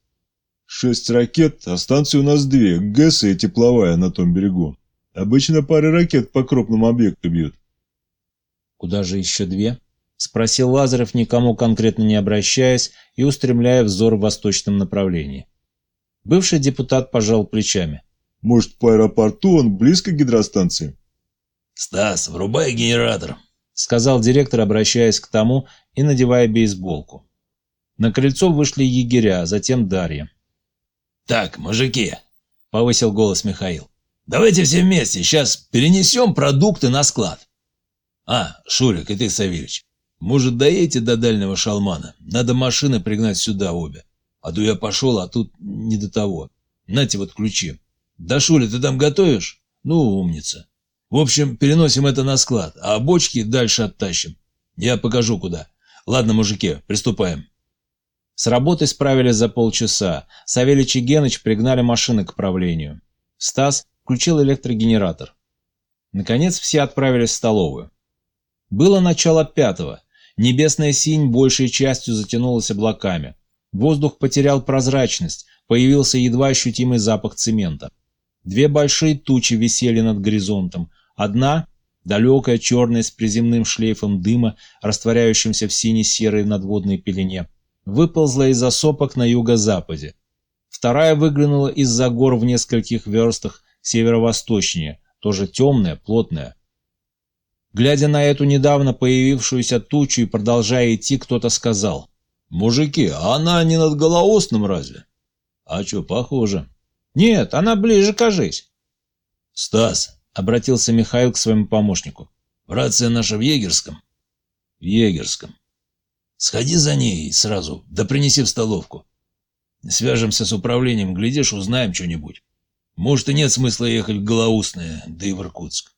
«Шесть ракет, а станции у нас две, ГЭС и тепловая на том берегу. Обычно пары ракет по крупному объекту бьют». «Куда же еще две?» — спросил Лазарев, никому конкретно не обращаясь и устремляя взор в восточном направлении. Бывший депутат пожал плечами. «Может, по аэропорту он близко к гидростанции?» «Стас, врубай генератор», — сказал директор, обращаясь к тому и надевая бейсболку. На крыльцо вышли егеря, затем Дарья. «Так, мужики», — повысил голос Михаил, — «давайте все вместе сейчас перенесем продукты на склад». «А, Шурик и ты, Савельич, может, доедете до дальнего шалмана? Надо машины пригнать сюда обе. А то я пошел, а тут не до того. Нате вот ключи. Да, Шуля, ты там готовишь? Ну, умница. В общем, переносим это на склад, а бочки дальше оттащим. Я покажу, куда. Ладно, мужики, приступаем. С работой справились за полчаса. Савельич и Геныч пригнали машины к правлению. Стас включил электрогенератор. Наконец все отправились в столовую. Было начало пятого. Небесная синь большей частью затянулась облаками. Воздух потерял прозрачность, появился едва ощутимый запах цемента. Две большие тучи висели над горизонтом. Одна, далекая, черная, с приземным шлейфом дыма, растворяющимся в сине-серой надводной пелене, выползла из осопок на юго-западе. Вторая выглянула из-за гор в нескольких верстах северо-восточнее, тоже темная, плотная. Глядя на эту недавно появившуюся тучу и продолжая идти, кто-то сказал — «Мужики, а она не над Голоостным разве?» «А что, похоже?» «Нет, она ближе, кажись». «Стас», — обратился Михаил к своему помощнику, — «рация наша в Егерском?» «В Егерском». «Сходи за ней сразу, да принеси в столовку. Свяжемся с управлением, глядишь, узнаем что-нибудь. Может, и нет смысла ехать в Голоустное, да и в Иркутск».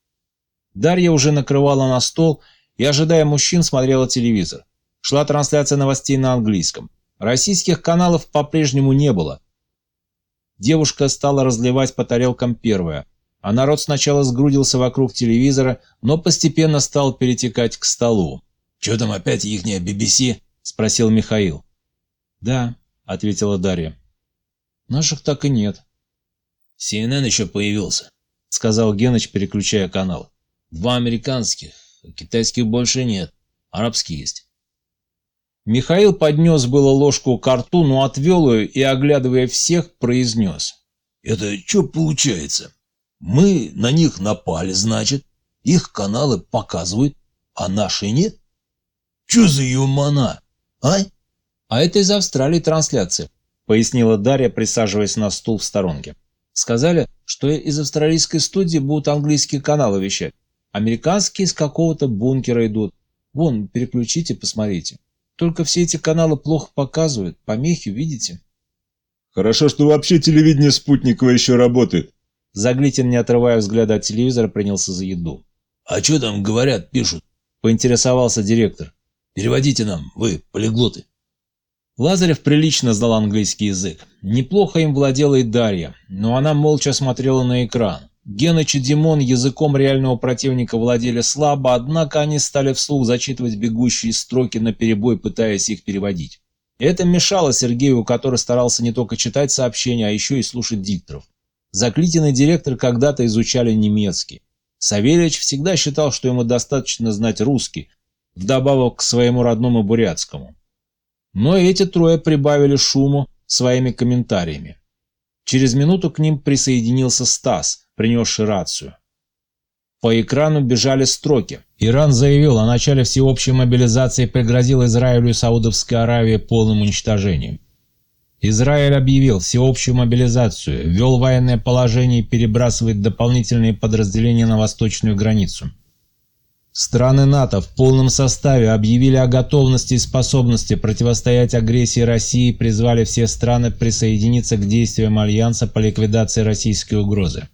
Дарья уже накрывала на стол и, ожидая мужчин, смотрела телевизор. Шла трансляция новостей на английском. Российских каналов по-прежнему не было. Девушка стала разливать по тарелкам первое, а народ сначала сгрудился вокруг телевизора, но постепенно стал перетекать к столу. «Че там опять ихняя BBC?» – спросил Михаил. «Да», – ответила Дарья. Наших так и нет. CNN еще появился, сказал Геныч, переключая канал. Два американских, китайских больше нет. Арабские есть. Михаил поднес было ложку к рту, но отвел ее и, оглядывая всех, произнес. «Это что получается? Мы на них напали, значит, их каналы показывают, а наши нет? Что за юмана, а?» «А это из Австралии трансляция», — пояснила Дарья, присаживаясь на стул в сторонке. «Сказали, что из австралийской студии будут английские каналы вещать. Американские из какого-то бункера идут. Вон, переключите, посмотрите». Только все эти каналы плохо показывают, помехи, видите? Хорошо, что вообще телевидение спутниковое еще работает. Заглитин, не отрывая взгляда от телевизора, принялся за еду. А что там говорят, пишут? Поинтересовался директор. Переводите нам, вы, полиглоты. Лазарев прилично знал английский язык. Неплохо им владела и Дарья, но она молча смотрела на экран. Геныч и Димон языком реального противника владели слабо, однако они стали вслух зачитывать бегущие строки на перебой, пытаясь их переводить. Это мешало Сергею, который старался не только читать сообщения, а еще и слушать дикторов. Заклитин директор когда-то изучали немецкий. Савельич всегда считал, что ему достаточно знать русский, вдобавок к своему родному бурятскому. Но эти трое прибавили шуму своими комментариями. Через минуту к ним присоединился Стас – принесший рацию. По экрану бежали строки. Иран заявил о начале всеобщей мобилизации и пригрозил Израилю и Саудовской Аравии полным уничтожением. Израиль объявил всеобщую мобилизацию, ввел военное положение и перебрасывает дополнительные подразделения на восточную границу. Страны НАТО в полном составе объявили о готовности и способности противостоять агрессии России и призвали все страны присоединиться к действиям Альянса по ликвидации российской угрозы.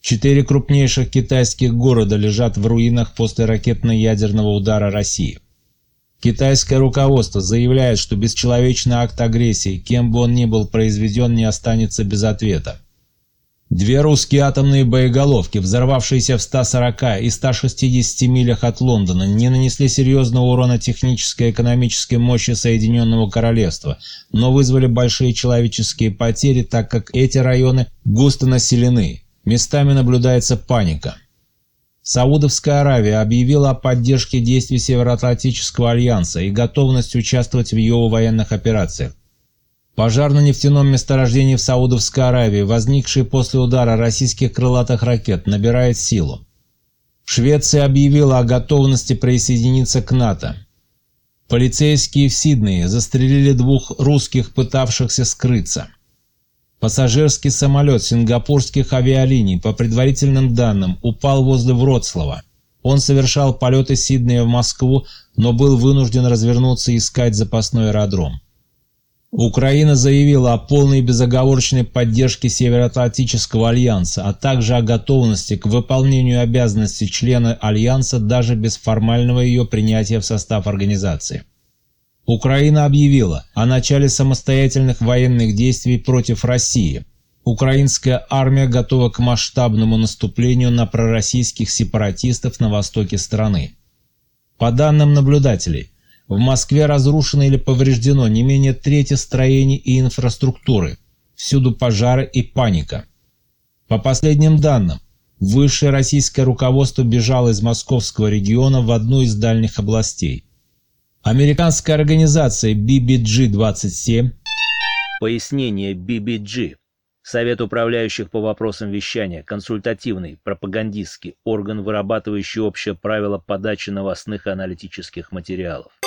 Четыре крупнейших китайских города лежат в руинах после ракетно-ядерного удара России. Китайское руководство заявляет, что бесчеловечный акт агрессии, кем бы он ни был произведен, не останется без ответа. Две русские атомные боеголовки, взорвавшиеся в 140 и 160 милях от Лондона, не нанесли серьезного урона технической и экономической мощи Соединенного Королевства, но вызвали большие человеческие потери, так как эти районы густо населены, Местами наблюдается паника. Саудовская Аравия объявила о поддержке действий Североатлантического альянса и готовности участвовать в его военных операциях. Пожар на нефтяном месторождении в Саудовской Аравии, возникший после удара российских крылатых ракет, набирает силу. Швеция объявила о готовности присоединиться к НАТО. Полицейские в Сиднее застрелили двух русских, пытавшихся скрыться. Пассажирский самолет сингапурских авиалиний, по предварительным данным, упал возле Вроцлава. Он совершал полеты Сиднея в Москву, но был вынужден развернуться и искать запасной аэродром. Украина заявила о полной безоговорочной поддержке Североатлантического альянса, а также о готовности к выполнению обязанностей члена альянса даже без формального ее принятия в состав организации. Украина объявила о начале самостоятельных военных действий против России. Украинская армия готова к масштабному наступлению на пророссийских сепаратистов на востоке страны. По данным наблюдателей, в Москве разрушено или повреждено не менее трети строений и инфраструктуры, всюду пожары и паника. По последним данным, высшее российское руководство бежало из московского региона в одну из дальних областей. Американская организация BBG-27 Пояснение BBG. Совет управляющих по вопросам вещания, консультативный, пропагандистский орган, вырабатывающий общее правило подачи новостных аналитических материалов.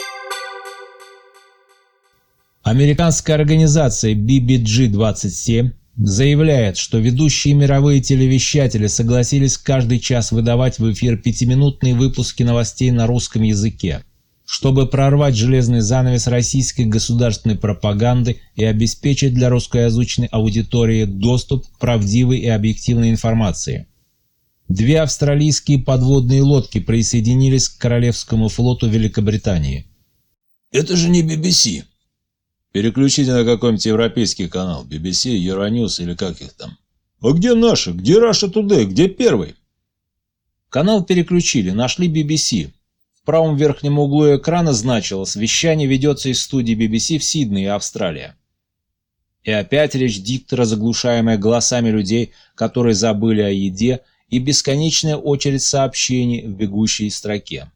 Американская организация BBG-27 заявляет, что ведущие мировые телевещатели согласились каждый час выдавать в эфир пятиминутные выпуски новостей на русском языке чтобы прорвать железный занавес российской государственной пропаганды и обеспечить для русскоязычной аудитории доступ к правдивой и объективной информации. Две австралийские подводные лодки присоединились к Королевскому флоту Великобритании. «Это же не BBC!» «Переключите на какой-нибудь европейский канал, BBC, Euronews или как их там». «А где наши? Где Russia Today? Где первый?» Канал переключили, нашли BBC, в правом верхнем углу экрана значилось «Вещание ведется из студии BBC в Сиднее, Австралия». И опять речь диктора, заглушаемая голосами людей, которые забыли о еде, и бесконечная очередь сообщений в бегущей строке.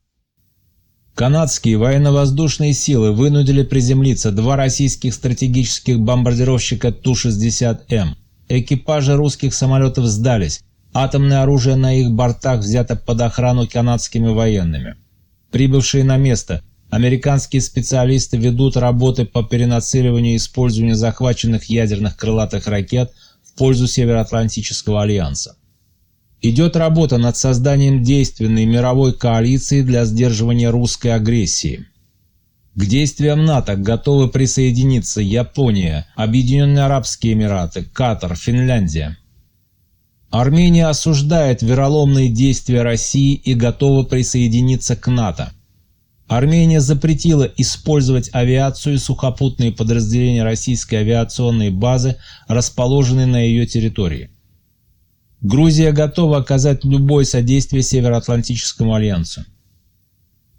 Канадские военно-воздушные силы вынудили приземлиться два российских стратегических бомбардировщика Ту-60М. Экипажи русских самолетов сдались. Атомное оружие на их бортах взято под охрану канадскими военными. Прибывшие на место, американские специалисты ведут работы по перенацеливанию и использованию захваченных ядерных крылатых ракет в пользу Североатлантического альянса. Идет работа над созданием действенной мировой коалиции для сдерживания русской агрессии. К действиям НАТО готовы присоединиться Япония, Объединенные Арабские Эмираты, Катар, Финляндия. Армения осуждает вероломные действия России и готова присоединиться к НАТО. Армения запретила использовать авиацию и сухопутные подразделения российской авиационной базы, расположенные на ее территории. Грузия готова оказать любое содействие Североатлантическому альянсу.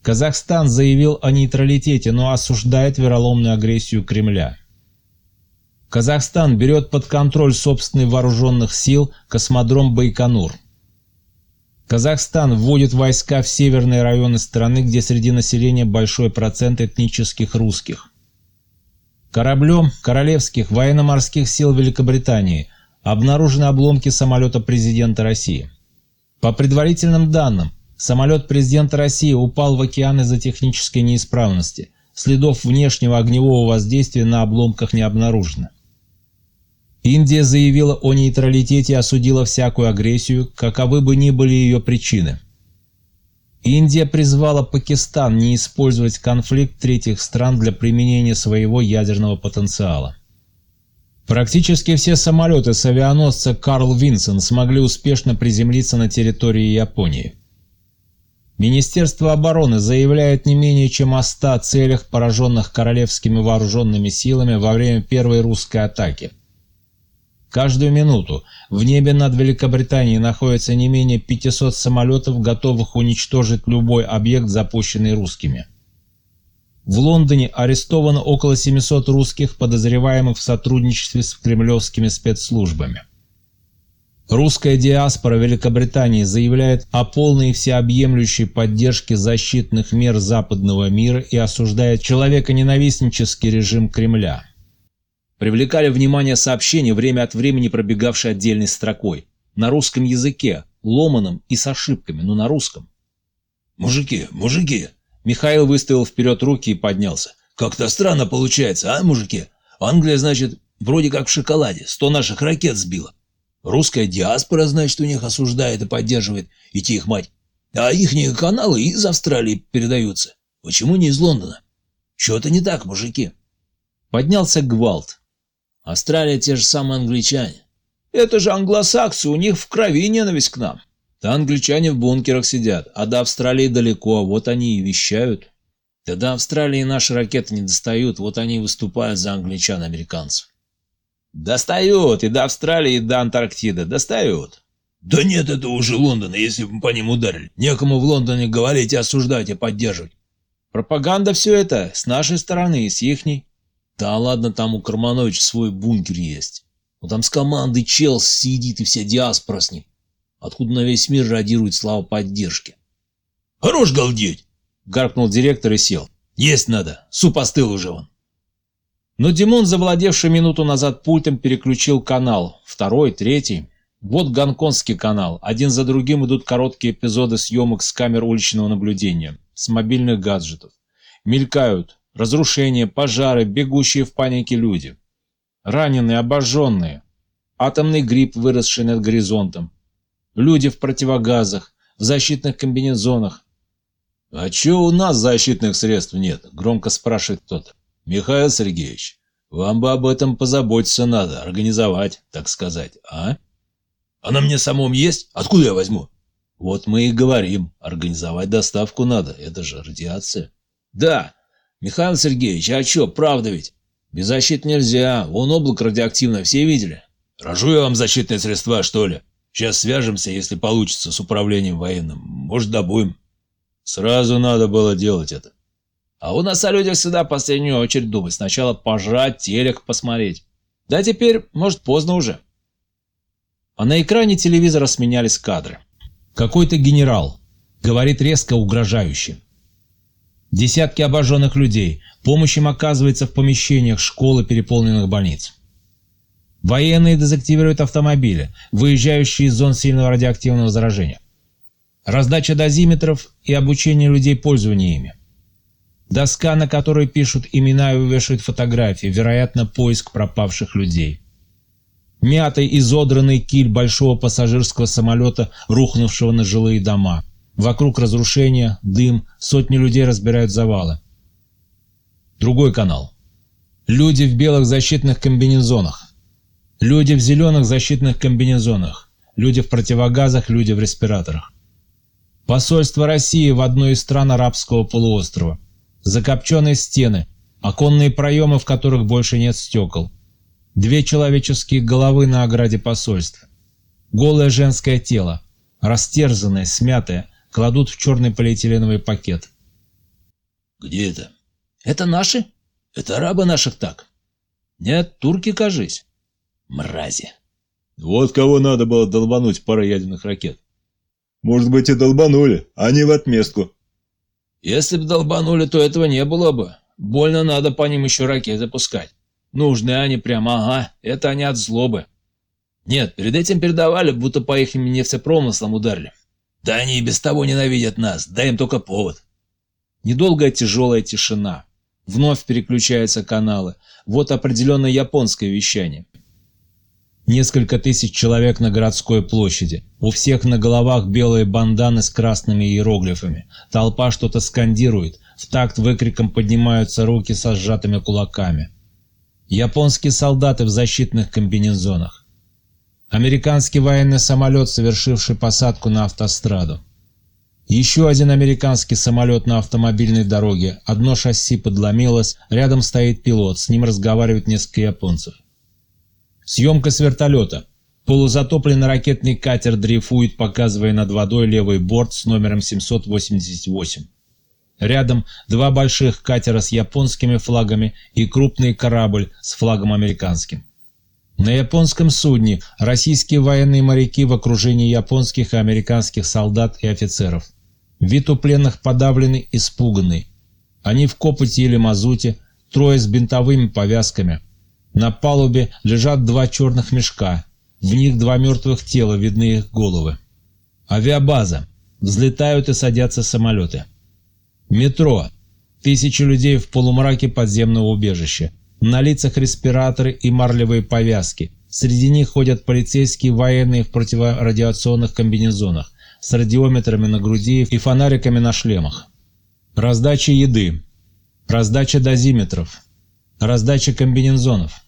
Казахстан заявил о нейтралитете, но осуждает вероломную агрессию Кремля. Казахстан берет под контроль собственных вооруженных сил космодром Байконур. Казахстан вводит войска в северные районы страны, где среди населения большой процент этнических русских. Кораблем Королевских военно-морских сил Великобритании обнаружены обломки самолета президента России. По предварительным данным, самолет президента России упал в океан из-за технической неисправности. Следов внешнего огневого воздействия на обломках не обнаружено. Индия заявила о нейтралитете и осудила всякую агрессию, каковы бы ни были ее причины. Индия призвала Пакистан не использовать конфликт третьих стран для применения своего ядерного потенциала. Практически все самолеты с авианосца Карл Винсон смогли успешно приземлиться на территории Японии. Министерство обороны заявляет не менее чем о 100 целях, пораженных королевскими вооруженными силами во время первой русской атаки. Каждую минуту в небе над Великобританией находится не менее 500 самолетов, готовых уничтожить любой объект, запущенный русскими. В Лондоне арестовано около 700 русских, подозреваемых в сотрудничестве с кремлевскими спецслужбами. Русская диаспора Великобритании заявляет о полной и всеобъемлющей поддержке защитных мер западного мира и осуждает человеконенавистнический режим Кремля. Привлекали внимание сообщения, время от времени пробегавшие отдельной строкой. На русском языке, ломаном и с ошибками, но на русском. «Мужики, мужики, Михаил выставил вперед руки и поднялся. «Как-то странно получается, а, мужики? Англия, значит, вроде как в шоколаде, сто наших ракет сбила. Русская диаспора, значит, у них осуждает и поддерживает, идти их мать. А ихние каналы из Австралии передаются. Почему не из Лондона? Что-то не так, мужики». Поднялся гвалт. Австралия те же самые англичане. Это же англосаксы, у них в крови ненависть к нам. Да англичане в бункерах сидят, а до Австралии далеко, вот они и вещают. Да до Австралии наши ракеты не достают, вот они и выступают за англичан-американцев. Достают и до Австралии, и до Антарктиды, достают. Да нет, это уже Лондон, если бы по ним ударили. Некому в Лондоне говорить и осуждать, и поддерживать. Пропаганда все это, с нашей стороны и с ихней. Да ладно, там у Кармановича свой бункер есть. Ну там с командой Челс сидит и вся диаспора с ним откуда на весь мир радирует слава поддержки. «Хорош галдеть!» — гаркнул директор и сел. «Есть надо, суп остыл уже вон». Но Димон, завладевший минуту назад пультом, переключил канал. Второй, третий. Вот гонконгский канал. Один за другим идут короткие эпизоды съемок с камер уличного наблюдения, с мобильных гаджетов. Мелькают разрушения, пожары, бегущие в панике люди. Раненые, обожженные. Атомный гриб, выросший над горизонтом. Люди в противогазах, в защитных комбинезонах. «А чё у нас защитных средств нет?» – громко спрашивает кто-то. «Михаил Сергеевич, вам бы об этом позаботиться надо, организовать, так сказать, а?» «Она мне самом есть? Откуда я возьму?» «Вот мы и говорим, организовать доставку надо, это же радиация». «Да, Михаил Сергеевич, а чё, правда ведь? Без защиты нельзя, вон облако радиоактивное, все видели?» «Рожу я вам защитные средства, что ли?» Сейчас свяжемся, если получится, с управлением военным. Может, добудем. Сразу надо было делать это. А у нас о людях всегда в последнюю очередь думать. Сначала пожрать, телек посмотреть. Да теперь, может, поздно уже. А на экране телевизора сменялись кадры. Какой-то генерал. Говорит резко, угрожающе. Десятки обожженных людей. Помощь им оказывается в помещениях школы переполненных больниц. Военные дезактивируют автомобили, выезжающие из зон сильного радиоактивного заражения. Раздача дозиметров и обучение людей пользованию ими. Доска, на которой пишут имена и вывешивают фотографии, вероятно, поиск пропавших людей. Мятый изодранный киль большого пассажирского самолета, рухнувшего на жилые дома. Вокруг разрушения, дым, сотни людей разбирают завалы. Другой канал. Люди в белых защитных комбинезонах. Люди в зеленых защитных комбинезонах. Люди в противогазах, люди в респираторах. Посольство России в одной из стран арабского полуострова. Закопченные стены, оконные проемы, в которых больше нет стекол. Две человеческие головы на ограде посольства. Голое женское тело, растерзанное, смятое, кладут в черный полиэтиленовый пакет. Где это? Это наши? Это арабы наших так? Нет, турки, кажись. Мрази. Вот кого надо было долбануть парой ядерных ракет. Может быть и долбанули, а не в отместку. Если бы долбанули, то этого не было бы. Больно надо по ним еще ракеты пускать. Нужны они прямо, ага, это они от злобы. Нет, перед этим передавали, будто по их нефтепромыслам ударили. Да они и без того ненавидят нас, дай им только повод. Недолгая тяжелая тишина. Вновь переключаются каналы. Вот определенно японское вещание. Несколько тысяч человек на городской площади. У всех на головах белые банданы с красными иероглифами. Толпа что-то скандирует. В такт выкриком поднимаются руки со сжатыми кулаками. Японские солдаты в защитных комбинезонах. Американский военный самолет, совершивший посадку на автостраду. Еще один американский самолет на автомобильной дороге. Одно шасси подломилось, рядом стоит пилот, с ним разговаривают несколько японцев. Съемка с вертолета. Полузатопленный ракетный катер дрейфует, показывая над водой левый борт с номером 788. Рядом два больших катера с японскими флагами и крупный корабль с флагом американским. На японском судне российские военные моряки в окружении японских и американских солдат и офицеров. Вид у пленных подавленный, испуганный. Они в копоте или мазуте, трое с бинтовыми повязками. На палубе лежат два черных мешка. В них два мертвых тела, видны их головы. Авиабаза. Взлетают и садятся самолеты. Метро. Тысячи людей в полумраке подземного убежища. На лицах респираторы и марлевые повязки. Среди них ходят полицейские военные в противорадиационных комбинезонах, с радиометрами на груди и фонариками на шлемах. Раздача еды. Раздача дозиметров. Раздача комбинезонов.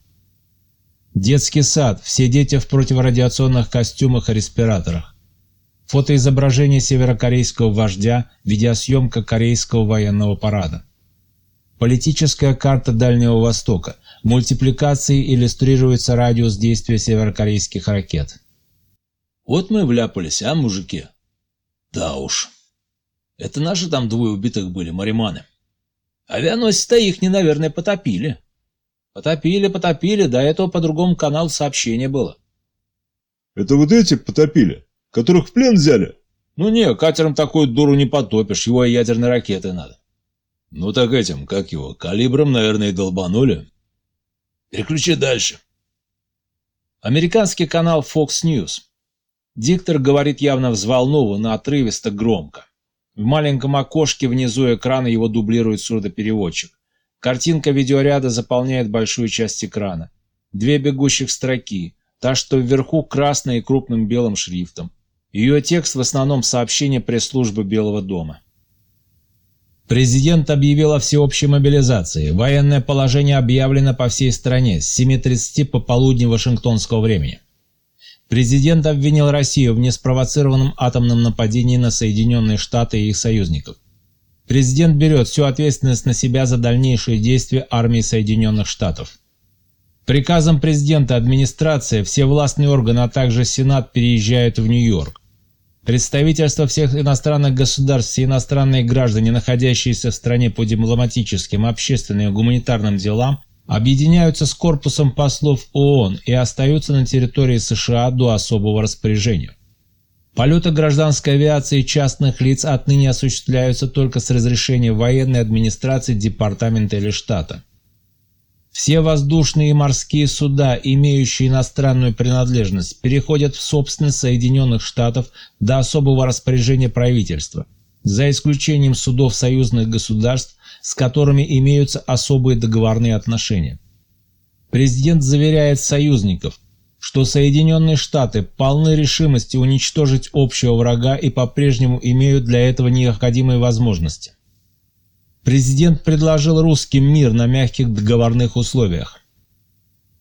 Детский сад. Все дети в противорадиационных костюмах и респираторах. Фотоизображение северокорейского вождя, видеосъемка корейского военного парада. Политическая карта Дальнего Востока. Мультипликацией иллюстрируется радиус действия северокорейских ракет. Вот мы вляпались, а, мужики? Да уж. Это наши там двое убитых были, мариманы. Авианосец-то их не, наверное, потопили. Потопили, потопили, до этого по другому каналу сообщение было. Это вот эти потопили? Которых в плен взяли? Ну не, катером такую дуру не потопишь, его и ядерной ракеты надо. Ну так этим, как его, калибром, наверное, и долбанули. Переключи дальше. Американский канал Fox News. Диктор говорит явно взволнованно, отрывисто, громко. В маленьком окошке внизу экрана его дублирует сурдопереводчик. Картинка видеоряда заполняет большую часть экрана. Две бегущих строки, та, что вверху красной и крупным белым шрифтом. Ее текст в основном сообщение пресс-службы Белого дома. Президент объявил о всеобщей мобилизации. Военное положение объявлено по всей стране с 7.30 по полудню Вашингтонского времени. Президент обвинил Россию в неспровоцированном атомном нападении на Соединенные Штаты и их союзников. Президент берет всю ответственность на себя за дальнейшие действия армии Соединенных Штатов. Приказом президента администрация, все властные органы, а также Сенат переезжают в Нью-Йорк. Представительства всех иностранных государств, все иностранные граждане, находящиеся в стране по дипломатическим, общественным и гуманитарным делам, объединяются с корпусом послов ООН и остаются на территории США до особого распоряжения. Полеты гражданской авиации частных лиц отныне осуществляются только с разрешения военной администрации департамента или штата. Все воздушные и морские суда, имеющие иностранную принадлежность, переходят в собственность Соединенных Штатов до особого распоряжения правительства, за исключением судов союзных государств, с которыми имеются особые договорные отношения. Президент заверяет союзников, что Соединенные Штаты полны решимости уничтожить общего врага и по-прежнему имеют для этого необходимые возможности. Президент предложил русским мир на мягких договорных условиях.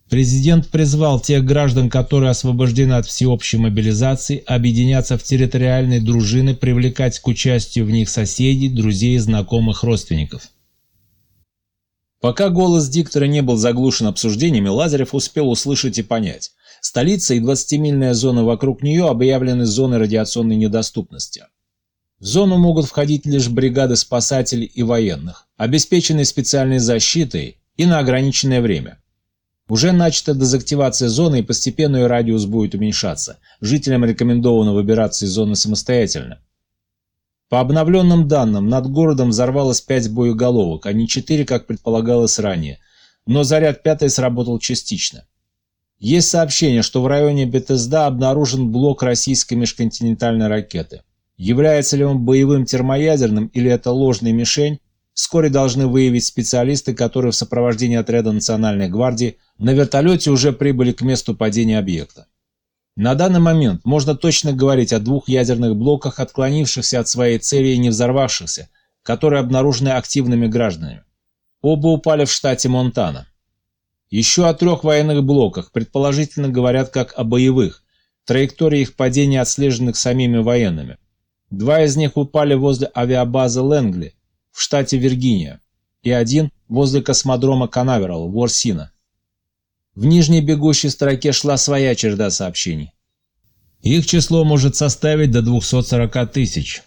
Президент призвал тех граждан, которые освобождены от всеобщей мобилизации, объединяться в территориальные дружины, привлекать к участию в них соседей, друзей, знакомых, родственников. Пока голос диктора не был заглушен обсуждениями, Лазарев успел услышать и понять. Столица и 20-мильная зона вокруг нее объявлены зоной радиационной недоступности. В зону могут входить лишь бригады спасателей и военных, обеспеченные специальной защитой и на ограниченное время. Уже начата дезактивация зоны и постепенно ее радиус будет уменьшаться. Жителям рекомендовано выбираться из зоны самостоятельно. По обновленным данным, над городом взорвалось 5 боеголовок, а не 4, как предполагалось ранее, но заряд пятой сработал частично. Есть сообщение, что в районе Бетезда обнаружен блок российской межконтинентальной ракеты. Является ли он боевым термоядерным или это ложная мишень, вскоре должны выявить специалисты, которые в сопровождении отряда Национальной гвардии на вертолете уже прибыли к месту падения объекта. На данный момент можно точно говорить о двух ядерных блоках, отклонившихся от своей цели и не взорвавшихся, которые обнаружены активными гражданами. Оба упали в штате Монтана. Еще о трех военных блоках, предположительно говорят как о боевых, траектории их падения отслеженных самими военными. Два из них упали возле авиабазы Лэнгли в штате Виргиния и один возле космодрома Канаверал в Уорсино. В нижней бегущей строке шла своя череда сообщений. Их число может составить до 240 тысяч.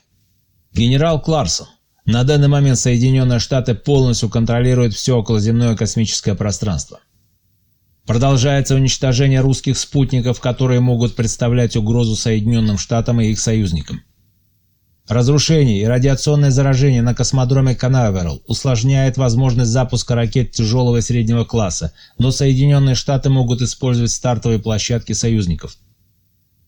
Генерал Кларсон. На данный момент Соединенные Штаты полностью контролируют все околоземное космическое пространство. Продолжается уничтожение русских спутников, которые могут представлять угрозу Соединенным Штатам и их союзникам. Разрушение и радиационное заражение на космодроме Канаверал усложняет возможность запуска ракет тяжелого и среднего класса, но Соединенные Штаты могут использовать стартовые площадки союзников.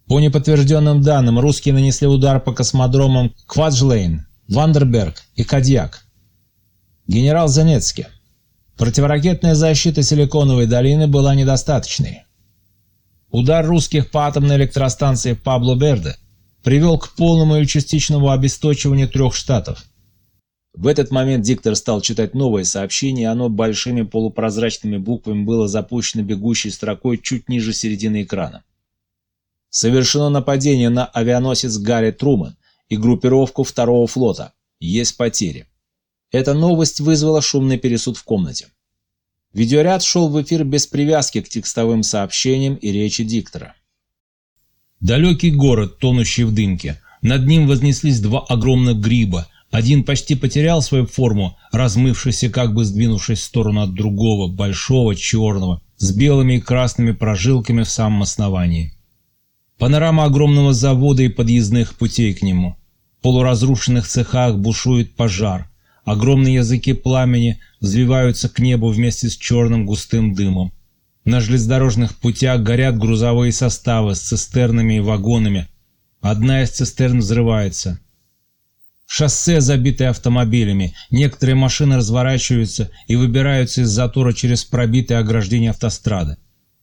По неподтвержденным данным, русские нанесли удар по космодромам Кваджлейн, Вандерберг и Кадьяк. Генерал Занецкий. Противоракетная защита Силиконовой долины была недостаточной. Удар русских по атомной электростанции Пабло-Берде привел к полному или частичному обесточиванию трех штатов. В этот момент диктор стал читать новое сообщение, и оно большими полупрозрачными буквами было запущено бегущей строкой чуть ниже середины экрана. Совершено нападение на авианосец Гарри Труман и группировку второго флота. Есть потери. Эта новость вызвала шумный пересуд в комнате. Видеоряд шел в эфир без привязки к текстовым сообщениям и речи диктора. Далекий город, тонущий в дымке. Над ним вознеслись два огромных гриба. Один почти потерял свою форму, размывшись и как бы сдвинувшись в сторону от другого, большого, черного, с белыми и красными прожилками в самом основании. Панорама огромного завода и подъездных путей к нему. В полуразрушенных цехах бушует пожар. Огромные языки пламени взвиваются к небу вместе с черным густым дымом. На железнодорожных путях горят грузовые составы с цистернами и вагонами. Одна из цистерн взрывается. Шоссе, забитое автомобилями. Некоторые машины разворачиваются и выбираются из затора через пробитые ограждения автострады.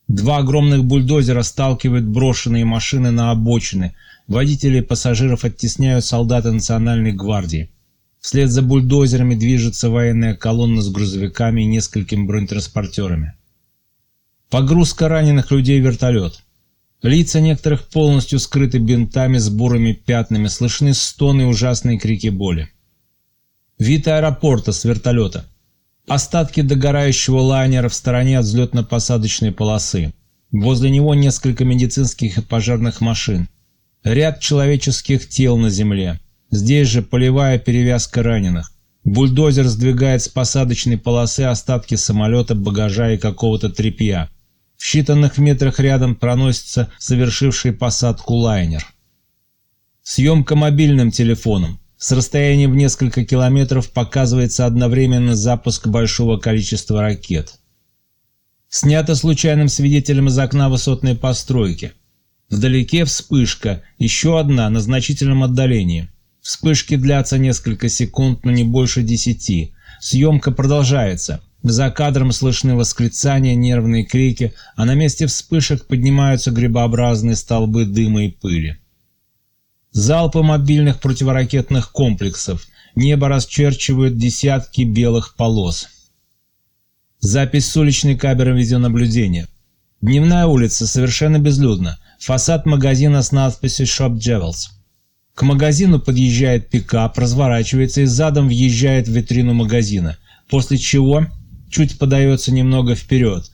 Два огромных бульдозера сталкивают брошенные машины на обочины. Водители и пассажиров оттесняют солдаты Национальной гвардии. Вслед за бульдозерами движется военная колонна с грузовиками и несколькими бронетранспортерами. Погрузка раненых людей в вертолет. Лица некоторых полностью скрыты бинтами с бурыми пятнами, слышны стоны и ужасные крики боли. Вид аэропорта с вертолета. Остатки догорающего лайнера в стороне от взлетно-посадочной полосы. Возле него несколько медицинских и пожарных машин. Ряд человеческих тел на земле. Здесь же полевая перевязка раненых. Бульдозер сдвигает с посадочной полосы остатки самолета, багажа и какого-то тряпья. В считанных метрах рядом проносится совершивший посадку лайнер. Съемка мобильным телефоном. С расстояния в несколько километров показывается одновременно запуск большого количества ракет. Снято случайным свидетелем из окна высотной постройки. Вдалеке вспышка, еще одна на значительном отдалении. Вспышки длятся несколько секунд, но не больше десяти. Съемка продолжается. За кадром слышны восклицания, нервные крики, а на месте вспышек поднимаются грибообразные столбы дыма и пыли. Залпы мобильных противоракетных комплексов. Небо расчерчивают десятки белых полос. Запись с уличной камеры видеонаблюдения. Дневная улица совершенно безлюдна. Фасад магазина с надписью «Shop Jewels». К магазину подъезжает пикап, разворачивается и задом въезжает в витрину магазина, после чего чуть подается немного вперед.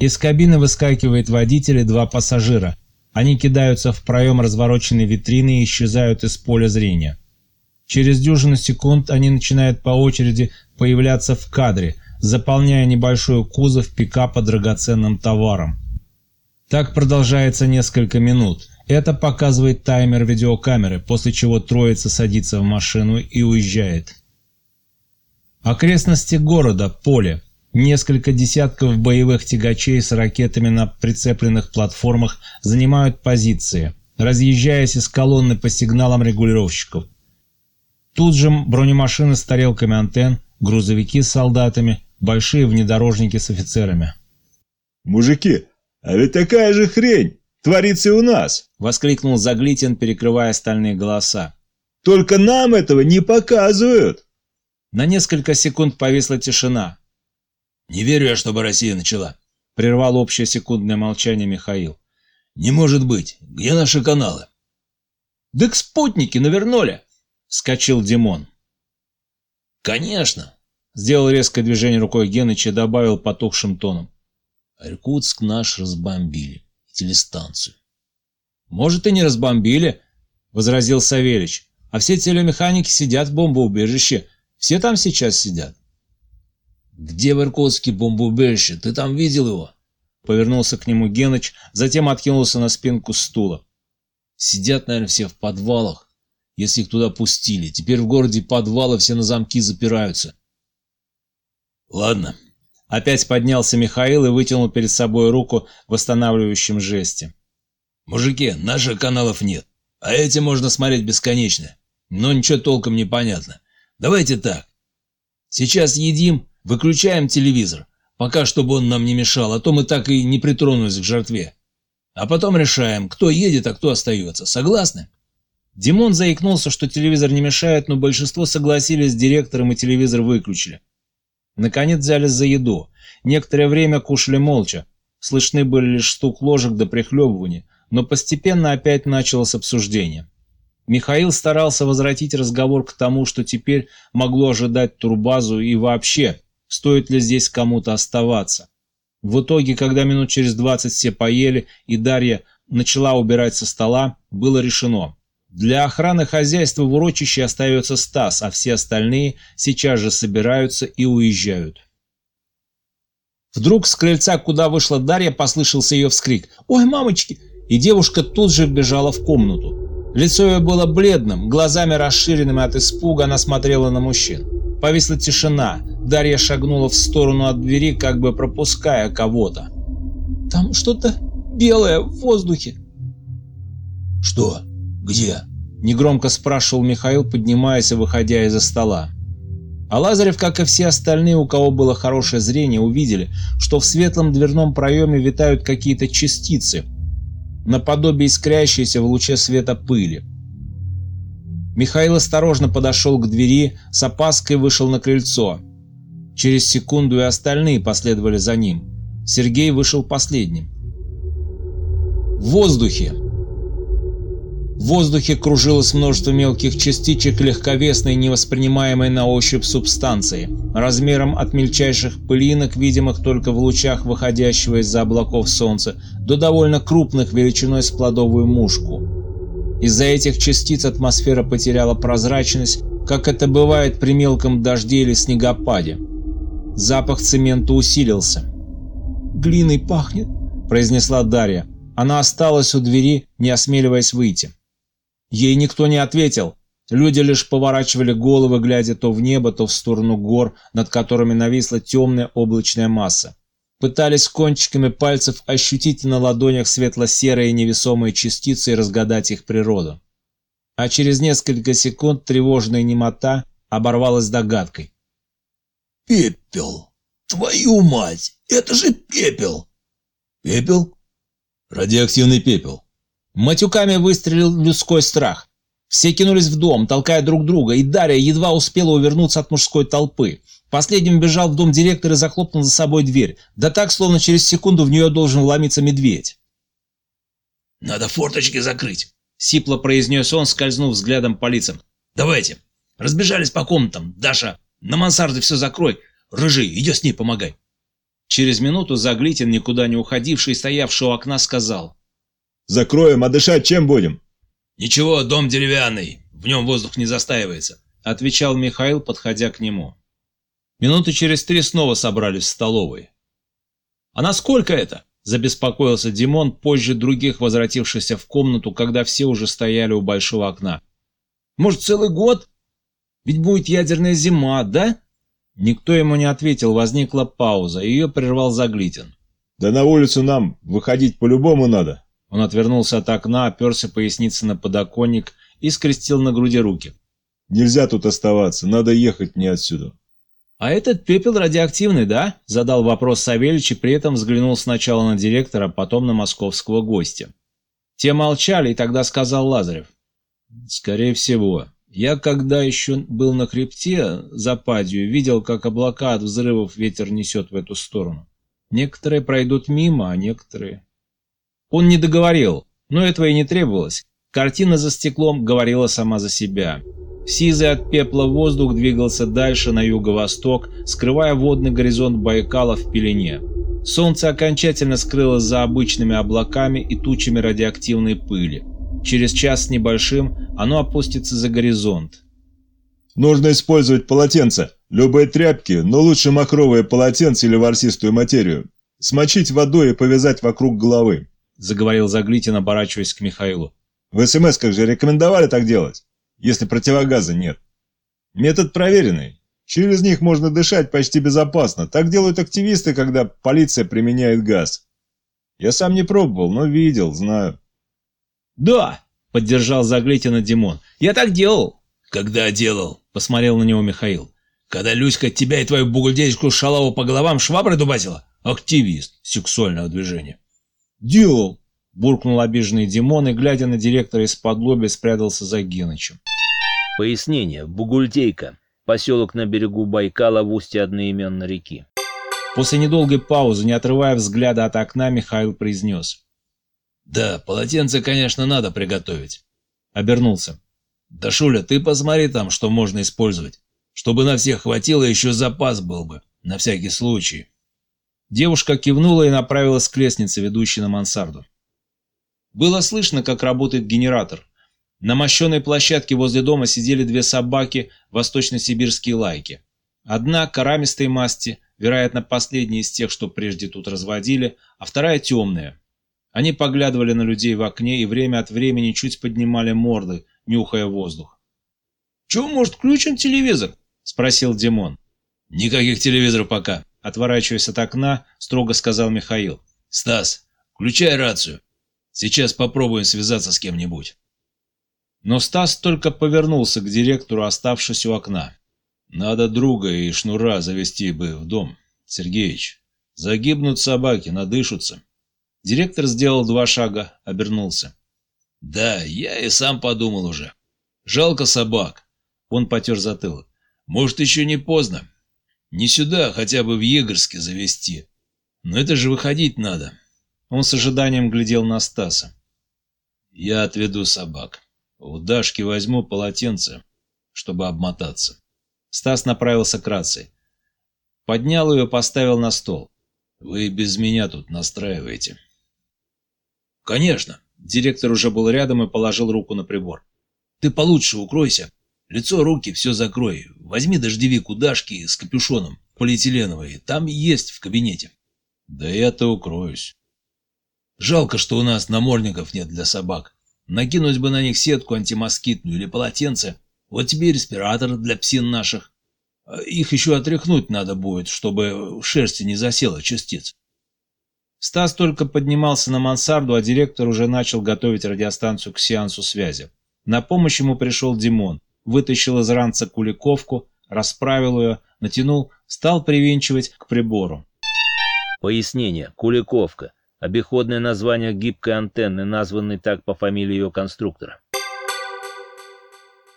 Из кабины выскакивает водитель и два пассажира. Они кидаются в проем развороченной витрины и исчезают из поля зрения. Через дюжину секунд они начинают по очереди появляться в кадре, заполняя небольшой кузов пикапа драгоценным товаром. Так продолжается несколько минут. Это показывает таймер видеокамеры, после чего троица садится в машину и уезжает. Окрестности города, поле. Несколько десятков боевых тягачей с ракетами на прицепленных платформах занимают позиции, разъезжаясь из колонны по сигналам регулировщиков. Тут же бронемашины с тарелками антенн, грузовики с солдатами, большие внедорожники с офицерами. «Мужики, а ведь такая же хрень творится и у нас!» — воскликнул Заглитин, перекрывая остальные голоса. «Только нам этого не показывают!» На несколько секунд повисла тишина. «Не верю я, чтобы Россия начала», — прервал общее секундное молчание Михаил. «Не может быть. Где наши каналы?» «Дык спутники навернули!» — вскочил Димон. «Конечно!» — сделал резкое движение рукой Геныч и добавил потухшим тоном. «Иркутск наш разбомбили. Телестанцию». «Может, и не разбомбили», — возразил Савельич. «А все телемеханики сидят в бомбоубежище. Все там сейчас сидят». «Где в Иркутске бомбоубежище? Ты там видел его?» Повернулся к нему Геныч, затем откинулся на спинку стула. «Сидят, наверное, все в подвалах, если их туда пустили. Теперь в городе подвалы все на замки запираются». «Ладно». Опять поднялся Михаил и вытянул перед собой руку в восстанавливающем жесте. «Мужики, наших каналов нет, а эти можно смотреть бесконечно, но ничего толком не понятно. Давайте так. Сейчас едим, Выключаем телевизор, пока чтобы он нам не мешал, а то мы так и не притронулись к жертве. А потом решаем, кто едет, а кто остается. Согласны?» Димон заикнулся, что телевизор не мешает, но большинство согласились с директором и телевизор выключили. Наконец взялись за еду. Некоторое время кушали молча. Слышны были лишь стук ложек до прихлебывания, но постепенно опять началось обсуждение. Михаил старался возвратить разговор к тому, что теперь могло ожидать турбазу и вообще, стоит ли здесь кому-то оставаться. В итоге, когда минут через двадцать все поели и Дарья начала убирать со стола, было решено. Для охраны хозяйства в урочище остается Стас, а все остальные сейчас же собираются и уезжают. Вдруг с крыльца, куда вышла Дарья, послышался ее вскрик «Ой, мамочки!» и девушка тут же вбежала в комнату. Лицо ее было бледным, глазами расширенными от испуга она смотрела на мужчин. Повисла тишина. Дарья шагнула в сторону от двери, как бы пропуская кого-то. «Там что-то белое в воздухе». «Что? Где?» – негромко спрашивал Михаил, поднимаясь и выходя из-за стола. А Лазарев, как и все остальные, у кого было хорошее зрение, увидели, что в светлом дверном проеме витают какие-то частицы, наподобие искрящейся в луче света пыли. Михаил осторожно подошел к двери, с опаской вышел на крыльцо. Через секунду и остальные последовали за ним. Сергей вышел последним. В воздухе! В воздухе кружилось множество мелких частичек легковесной, невоспринимаемой на ощупь субстанции, размером от мельчайших пылинок, видимых только в лучах выходящего из-за облаков солнца, до довольно крупных величиной с плодовую мушку. Из-за этих частиц атмосфера потеряла прозрачность, как это бывает при мелком дожде или снегопаде. Запах цемента усилился. «Глиной пахнет», — произнесла Дарья. Она осталась у двери, не осмеливаясь выйти. Ей никто не ответил. Люди лишь поворачивали головы, глядя то в небо, то в сторону гор, над которыми нависла темная облачная масса. Пытались кончиками пальцев ощутить на ладонях светло-серые невесомые частицы и разгадать их природу. А через несколько секунд тревожная немота оборвалась догадкой. «Пепел! Твою мать! Это же пепел!» «Пепел? Радиоактивный пепел!» Матюками выстрелил людской страх. Все кинулись в дом, толкая друг друга, и Дарья едва успела увернуться от мужской толпы. Последним бежал в дом директор и захлопнул за собой дверь. Да так, словно через секунду в нее должен вломиться медведь. «Надо форточки закрыть», — сипло произнес он, скользнув взглядом по лицам. «Давайте. Разбежались по комнатам. Даша, на мансарде все закрой. Рыжий, иди с ней помогай». Через минуту Заглитин, никуда не уходивший, стоявший у окна, сказал. Закроем, а дышать чем будем? Ничего, дом деревянный, в нем воздух не застаивается, отвечал Михаил, подходя к нему. Минуты через три снова собрались в столовой. А насколько это? Забеспокоился Димон, позже других возвратившихся в комнату, когда все уже стояли у большого окна. Может, целый год? Ведь будет ядерная зима, да? Никто ему не ответил, возникла пауза, ее прервал Заглитин. Да на улицу нам выходить по-любому надо. Он отвернулся от окна, оперся поясницы на подоконник и скрестил на груди руки. «Нельзя тут оставаться, надо ехать мне отсюда». «А этот пепел радиоактивный, да?» – задал вопрос Савельич и при этом взглянул сначала на директора, потом на московского гостя. Те молчали, и тогда сказал Лазарев. «Скорее всего. Я, когда еще был на хребте за падью, видел, как облака от взрывов ветер несет в эту сторону. Некоторые пройдут мимо, а некоторые...» Он не договорил, но этого и не требовалось. Картина за стеклом говорила сама за себя. Сизый от пепла воздух двигался дальше на юго-восток, скрывая водный горизонт Байкала в пелене. Солнце окончательно скрылось за обычными облаками и тучами радиоактивной пыли. Через час с небольшим оно опустится за горизонт. «Нужно использовать полотенце. Любые тряпки, но лучше махровое полотенце или ворсистую материю. Смочить водой и повязать вокруг головы заговорил Заглитин, оборачиваясь к Михаилу. В СМС как же рекомендовали так делать, если противогаза нет. Метод проверенный. Через них можно дышать почти безопасно. Так делают активисты, когда полиция применяет газ. Я сам не пробовал, но видел, знаю. Да, поддержал Заглитина Димон. Я так делал. Когда делал? Посмотрел на него Михаил. Когда Люська тебя и твою бугульдейскую шалаву по головам шваброй дубасила? Активист сексуального движения. «Делал!» – буркнул обиженный Димон и, глядя на директора из-под лоби, спрятался за Генычем. Пояснение. Бугультейка. Поселок на берегу Байкала в устье одноименной реки. После недолгой паузы, не отрывая взгляда от окна, Михаил произнес. «Да, полотенце, конечно, надо приготовить». Обернулся. «Да, Шуля, ты посмотри там, что можно использовать. Чтобы на всех хватило, еще запас был бы. На всякий случай». Девушка кивнула и направилась к лестнице, ведущей на мансарду. Было слышно, как работает генератор. На мощенной площадке возле дома сидели две собаки, восточно-сибирские лайки. Одна карамистой масти, вероятно, последняя из тех, что прежде тут разводили, а вторая темная. Они поглядывали на людей в окне и время от времени чуть поднимали морды, нюхая воздух. «Чего, может, включим телевизор?» – спросил Димон. «Никаких телевизоров пока», Отворачиваясь от окна, строго сказал Михаил. «Стас, включай рацию. Сейчас попробуем связаться с кем-нибудь». Но Стас только повернулся к директору, оставшись у окна. «Надо друга и шнура завести бы в дом, Сергеич. Загибнут собаки, надышутся». Директор сделал два шага, обернулся. «Да, я и сам подумал уже. Жалко собак». Он потер затылок. «Может, еще не поздно. Не сюда, хотя бы в Егорске завести. Но это же выходить надо. Он с ожиданием глядел на Стаса. Я отведу собак. У Дашки возьму полотенце, чтобы обмотаться. Стас направился к рации. Поднял ее, поставил на стол. Вы без меня тут настраиваете. Конечно. Директор уже был рядом и положил руку на прибор. Ты получше укройся. Лицо, руки, все закрой. Возьми дождевик у Дашки с капюшоном, полиэтиленовый. Там есть в кабинете. Да я-то укроюсь. Жалко, что у нас намордников нет для собак. Накинуть бы на них сетку антимоскитную или полотенце. Вот тебе и респиратор для псин наших. А их еще отряхнуть надо будет, чтобы в шерсти не засело частиц. Стас только поднимался на мансарду, а директор уже начал готовить радиостанцию к сеансу связи. На помощь ему пришел Димон, вытащил из ранца куликовку, расправил ее, натянул, стал привинчивать к прибору. Пояснение. Куликовка. Обиходное название гибкой антенны, названной так по фамилии ее конструктора.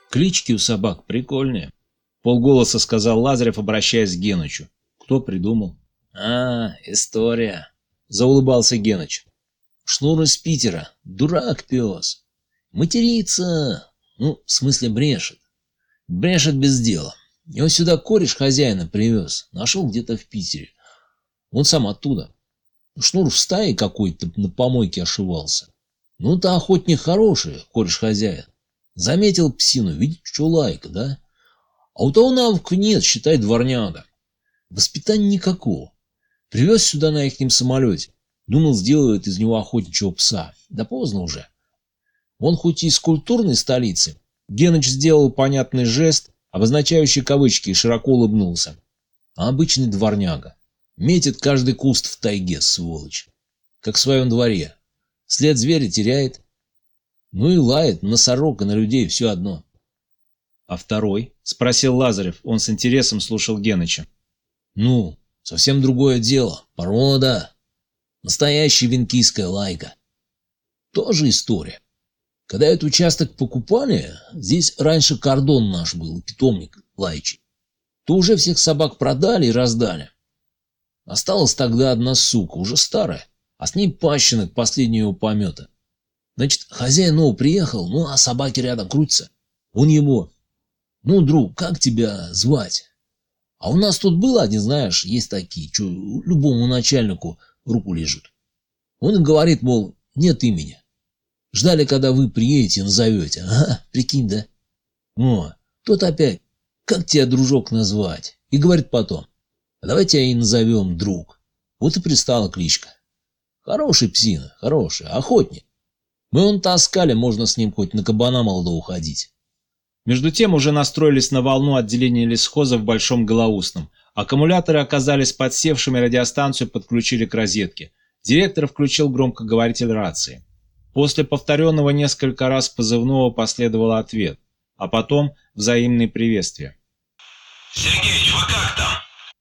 Клички у собак прикольные. Полголоса сказал Лазарев, обращаясь к Генычу. Кто придумал? А, история. Заулыбался Геныч. Шнур из Питера. Дурак пес. Матерится. Ну, в смысле брешет. Брешет без дела. Его сюда кореш хозяина привез. Нашел где-то в Питере. Он сам оттуда. Шнур в стае какой-то на помойке ошивался. Ну-то охотник хороший, кореш хозяин. Заметил псину, видит, лайка, да? А у того навыка нет, считай, дворняга. Воспитания никакого. Привез сюда на ихнем самолете. Думал, сделают из него охотничьего пса. Да поздно уже. Он хоть и из культурной столицы. Геныч сделал понятный жест, обозначающий кавычки, и широко улыбнулся. А обычный дворняга. Метит каждый куст в тайге, сволочь. Как в своем дворе. След зверя теряет. Ну и лает на сорок и на людей все одно. — А второй? — спросил Лазарев. Он с интересом слушал Геныча. — Ну, совсем другое дело. Порода. Настоящая венкийская лайка. Тоже история. Когда этот участок покупали, здесь раньше кордон наш был, питомник лайчий, то уже всех собак продали и раздали. Осталась тогда одна сука, уже старая, а с ней пащенок последнего помета. Значит, хозяин новый приехал, ну а собаки рядом крутятся. Он ему, ну, друг, как тебя звать? А у нас тут было один, знаешь, есть такие, что любому начальнику руку лежат. Он говорит, мол, нет имени. Ждали, когда вы приедете назовете. Ага, прикинь, да? О, тот опять, как тебя, дружок, назвать? И говорит потом, а давай тебя и назовем друг. Вот и пристала кличка. Хороший псина, хороший, охотник. Мы он таскали, можно с ним хоть на кабана молодого уходить. Между тем уже настроились на волну отделения лесхоза в Большом Голоусном. Аккумуляторы оказались подсевшими, радиостанцию подключили к розетке. Директор включил громкоговоритель рации. После повторенного несколько раз позывного последовал ответ, а потом взаимные приветствия. «Сергеич, вы как там?»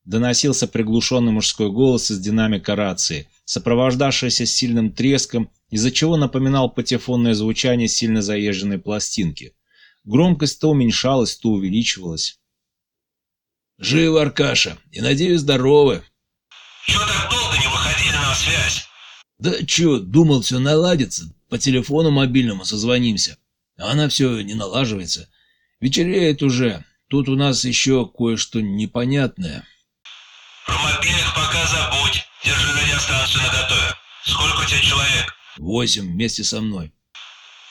Доносился приглушенный мужской голос из динамика рации, сопровождавшийся сильным треском, из-за чего напоминал патефонное звучание сильно заезженной пластинки. Громкость то уменьшалась, то увеличивалась. «Живы, Аркаша, и, надеюсь, здоровы». «Чё так долго не выходили на связь?» «Да чё, думал, все наладится, по телефону мобильному созвонимся. А она все не налаживается. Вечереет уже, тут у нас еще кое-что непонятное». «Про мобильных пока забудь, держи радиостанцию наготове. Сколько у тебя человек?» «Восемь вместе со мной».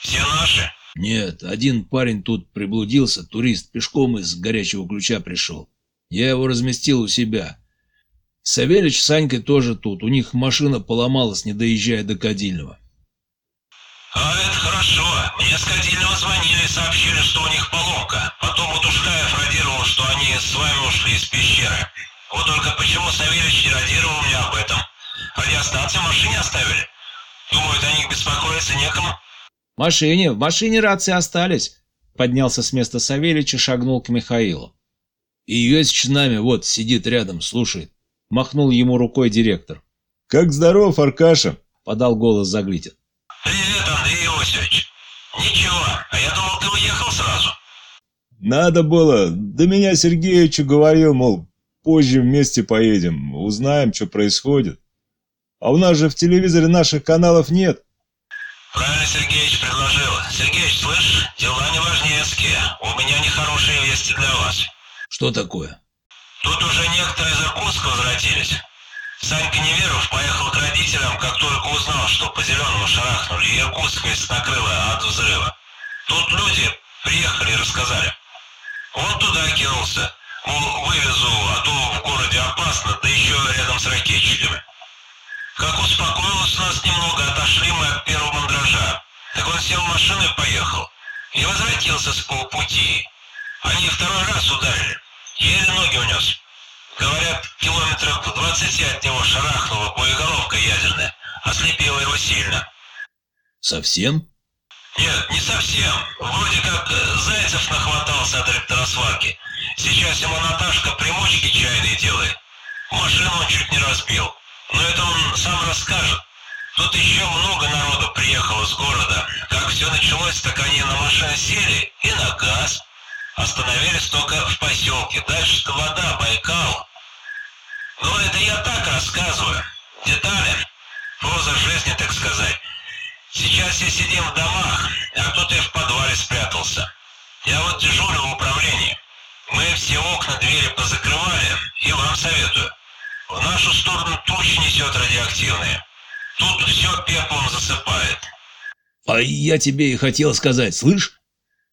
«Все наши?» «Нет, один парень тут приблудился, турист, пешком из горячего ключа пришел. Я его разместил у себя. Савельич с Санькой тоже тут, у них машина поломалась, не доезжая до Кадильного». «А это хорошо. Мне с Кадильного звонили и сообщили, что у них поломка. Потом Утушкаев радировал, что они с вами ушли из пещеры. Вот только почему Савельич не радировал мне об этом? Радиостанцию в машине оставили? Думают, о них беспокоиться некому?» В машине, в машине рации остались. Поднялся с места Савельич и шагнул к Михаилу. И Йосич с нами, вот, сидит рядом, слушает. Махнул ему рукой директор. «Как здоров, Аркаша?» — подал голос Заглитин. «Привет, Андрей Иосифович. Ничего, а я думал, ты уехал сразу». «Надо было. До меня Сергеевич говорил, мол, позже вместе поедем, узнаем, что происходит. А у нас же в телевизоре наших каналов нет». Правильно Сергеич предложил. Сергеич, слышь, дела не важнецкие. У меня нехорошие вести для вас. Что такое? Тут уже некоторые из Иркутска возвратились. Санька Неверов поехал к родителям, как только узнал, что по зеленому шарахнули, и Иркутск весь накрыло от взрыва. Тут люди приехали и рассказали. Он туда кинулся. Мол, вывезу, а то в городе опасно, да еще рядом с ракетчиками. Как успокоилось нас немного, отошли мы от первого мандража. Так он сел в машину и поехал. И возвратился с полпути. Они второй раз ударили. Еле ноги унес. Говорят, километров в двадцати от него шарахнула боеголовка ядерная. Ослепила его сильно. Совсем? Нет, не совсем. Вроде как э, Зайцев нахватался от электросварки. Сейчас ему Наташка примочки чайные делает. Машину он чуть не разбил. Но это он сам расскажет. Тут еще много народу приехало с города. Как все началось, так они на машины сели и на газ. Остановились только в поселке. Дальше вода, Байкал. Ну, это я так рассказываю. Детали. Проза жизни, так сказать. Сейчас все сидим в домах, а кто-то в подвале спрятался. Я вот дежурю в управлении. Мы все окна, двери позакрывали, и вам советую. В нашу сторону тучи несет радиоактивные. Тут все пеплом засыпает. А я тебе и хотел сказать, слышь?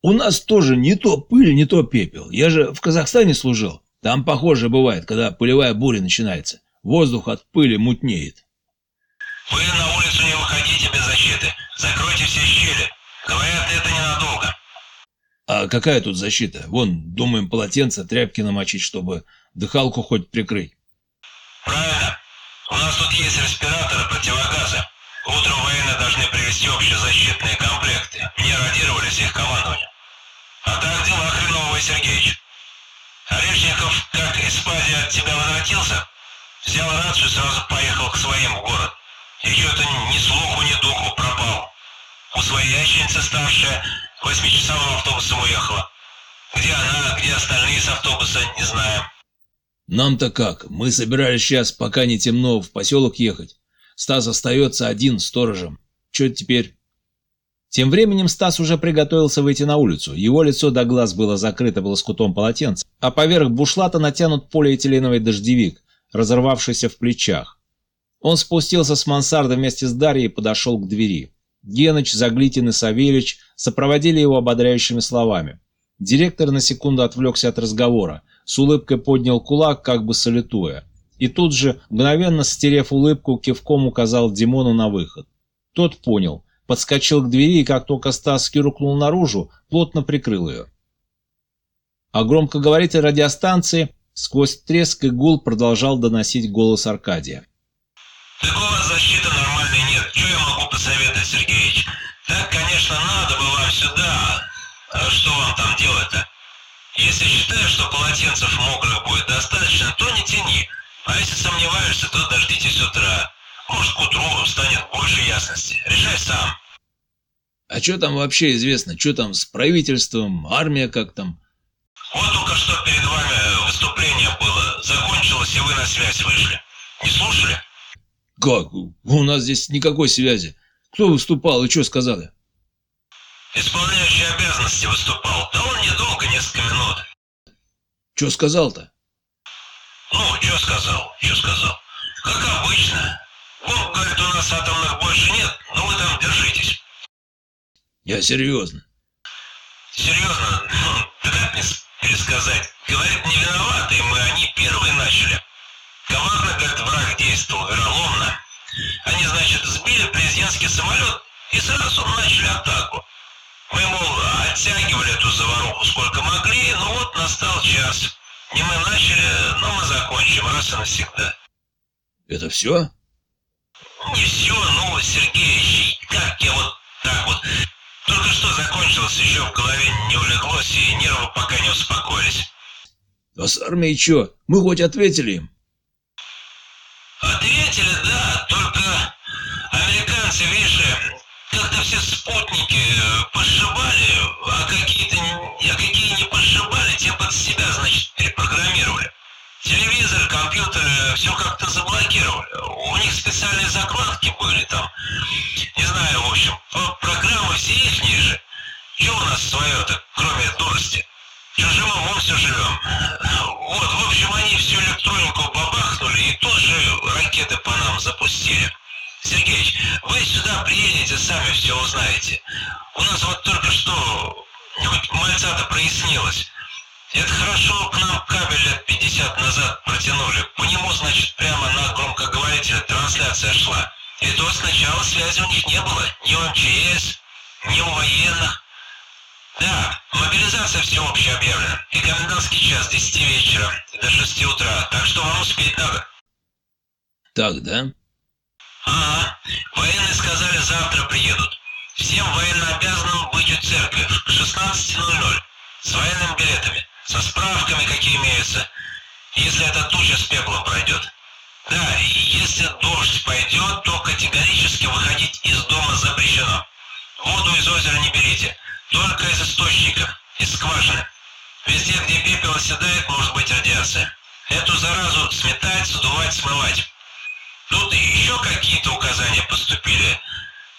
У нас тоже не то пыль, не то пепел. Я же в Казахстане служил. Там похоже бывает, когда пылевая буря начинается. Воздух от пыли мутнеет. Вы на улицу не выходите без защиты. Закройте все щели. Говорят, это ненадолго. А какая тут защита? Вон, думаем, полотенце, тряпки намочить, чтобы дыхалку хоть прикрыть. Правильно. У нас тут есть респираторы, противогазы. Утром военные должны привезти общезащитные комплекты. Мне радировались их командование. А так дела хреновые, Сергеич. Орешников, как из спази от тебя возвратился, взял рацию и сразу поехал к своим в город. И что-то ни слуху, ни духу пропал. У своей ященицы старшая восьмичасовым автобусом уехала. Где она, где остальные с автобуса, не знаем. Нам-то как? Мы собирались сейчас, пока не темно, в поселок ехать. Стас остается один сторожем. Че теперь? Тем временем Стас уже приготовился выйти на улицу. Его лицо до глаз было закрыто лоскутом полотенца, а поверх бушлата натянут полиэтиленовый дождевик, разорвавшийся в плечах. Он спустился с мансарды вместе с Дарьей и подошел к двери. Геныч, Заглитин и Савельич сопроводили его ободряющими словами. Директор на секунду отвлекся от разговора, с улыбкой поднял кулак, как бы салютуя. И тут же, мгновенно стерев улыбку, кивком указал Димону на выход. Тот понял, подскочил к двери и, как только Стас кирукнул наружу, плотно прикрыл ее. А громкоговоритель радиостанции сквозь треск и гул продолжал доносить голос Аркадия. Так у вас защиты нормальной нет. Что я могу посоветовать, Сергеевич? Так, конечно, надо бы вам сюда. А что вам там делать-то? Если считаешь, что полотенцев мокрых будет достаточно, то не тяни. А если сомневаешься, то дождитесь утра. Может, к утру станет больше ясности. Решай сам. А что там вообще известно? Что там с правительством, армия как там? Вот только что перед вами выступление было. Закончилось, и вы на связь вышли. Не слушали? Как? У нас здесь никакой связи. Кто выступал и что сказали? Исполняющий обязанности выступал. Да он недолго, несколько минут. Что сказал-то? Ну, что сказал, что сказал. Как обычно. Он говорит, у нас атомных больше нет, но вы там держитесь. Я серьезно. Серьезно? Ну, как мне пересказать? Говорит, не виноваты мы, они первые начали. Коварно, говорит, враг действовал, вероломно. Они, значит, сбили президентский самолет и сразу начали атаку. Мы, мол, оттягивали эту заваруху сколько могли, но вот настал час. Не мы начали, но мы закончим раз и навсегда. Это все? Не все, ну, Сергеевич, как я вот так вот. Только что закончилось, еще в голове не улеглось, и нервы пока не успокоились. А с армией что? Мы хоть ответили им? Ответили, да, только американцы, видишь, как-то все спутники э, пошибали, а какие-то, а какие не пошибали, те под себя, значит. Телевизор, компьютер, все как-то заблокировали. У них специальные закладки были там. Не знаю, в общем, программы все их ниже. Что у нас свое-то, кроме дурости? Чужим умом все живем. Вот, в общем, они всю электронику бабахнули и тоже ракеты по нам запустили. Сергеич, вы сюда приедете, сами все узнаете. У нас вот только что хоть мальца-то прояснилось. Это хорошо, к нам кабель лет 50 назад протянули. По нему, значит, прямо на громкоговорителе трансляция шла. И то сначала связи у них не было. Ни у МЧС, ни у военных. Да, мобилизация всеобщая объявлена. И комендантский час с 10 вечера до 6 утра. Так что вам успеть надо. Так, да? Ага. Военные сказали, завтра приедут. Всем военнообязанным быть у церкви к 16.00 с военными билетами, со справками, какие имеются, если эта туча с пеплом пройдет. Да, и если дождь пойдет, то категорически выходить из дома запрещено. Воду из озера не берите, только из источника, из скважины. Везде, где пепел оседает, может быть радиация. Эту заразу сметать, сдувать, смывать. Тут еще какие-то указания поступили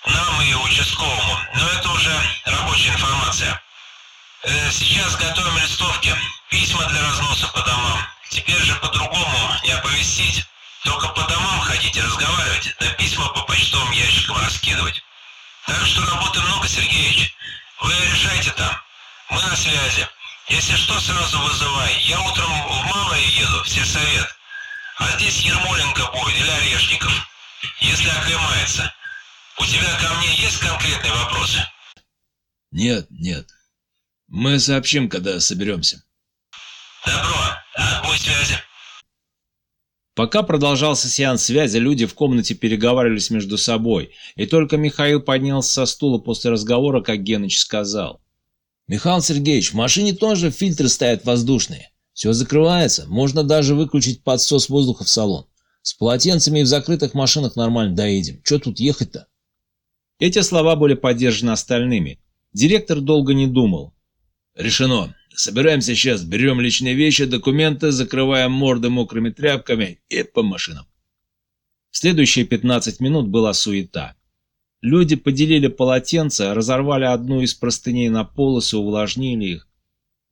нам и участковому, но это уже рабочая информация. Э, сейчас готовим листовки, письма для разноса по домам. Теперь же по-другому не оповестить. Только по домам ходить и разговаривать, да письма по почтовым ящикам раскидывать. Так что работы много, Сергеевич. Вы решайте там. Мы на связи. Если что, сразу вызывай. Я утром в Малое еду, в сельсовет. А здесь Ермоленко будет или Орешников. Если оклемается. У тебя ко мне есть конкретные вопросы? Нет, нет. Мы сообщим, когда соберемся. Добро. Отбой связи. Пока продолжался сеанс связи, люди в комнате переговаривались между собой, и только Михаил поднялся со стула после разговора, как Геныч сказал. «Михаил Сергеевич, в машине тоже фильтры стоят воздушные. Все закрывается, можно даже выключить подсос воздуха в салон. С полотенцами и в закрытых машинах нормально доедем. Че тут ехать-то?» Эти слова были поддержаны остальными. Директор долго не думал. «Решено. Собираемся сейчас, берем личные вещи, документы, закрываем морды мокрыми тряпками и по машинам. В следующие 15 минут была суета. Люди поделили полотенца, разорвали одну из простыней на полосы, увлажнили их.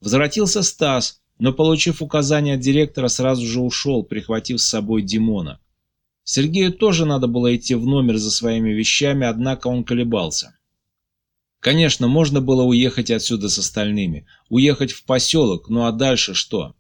Возвратился Стас, но, получив указание от директора, сразу же ушел, прихватив с собой Димона. Сергею тоже надо было идти в номер за своими вещами, однако он колебался. Конечно, можно было уехать отсюда с остальными, уехать в поселок, ну а дальше что?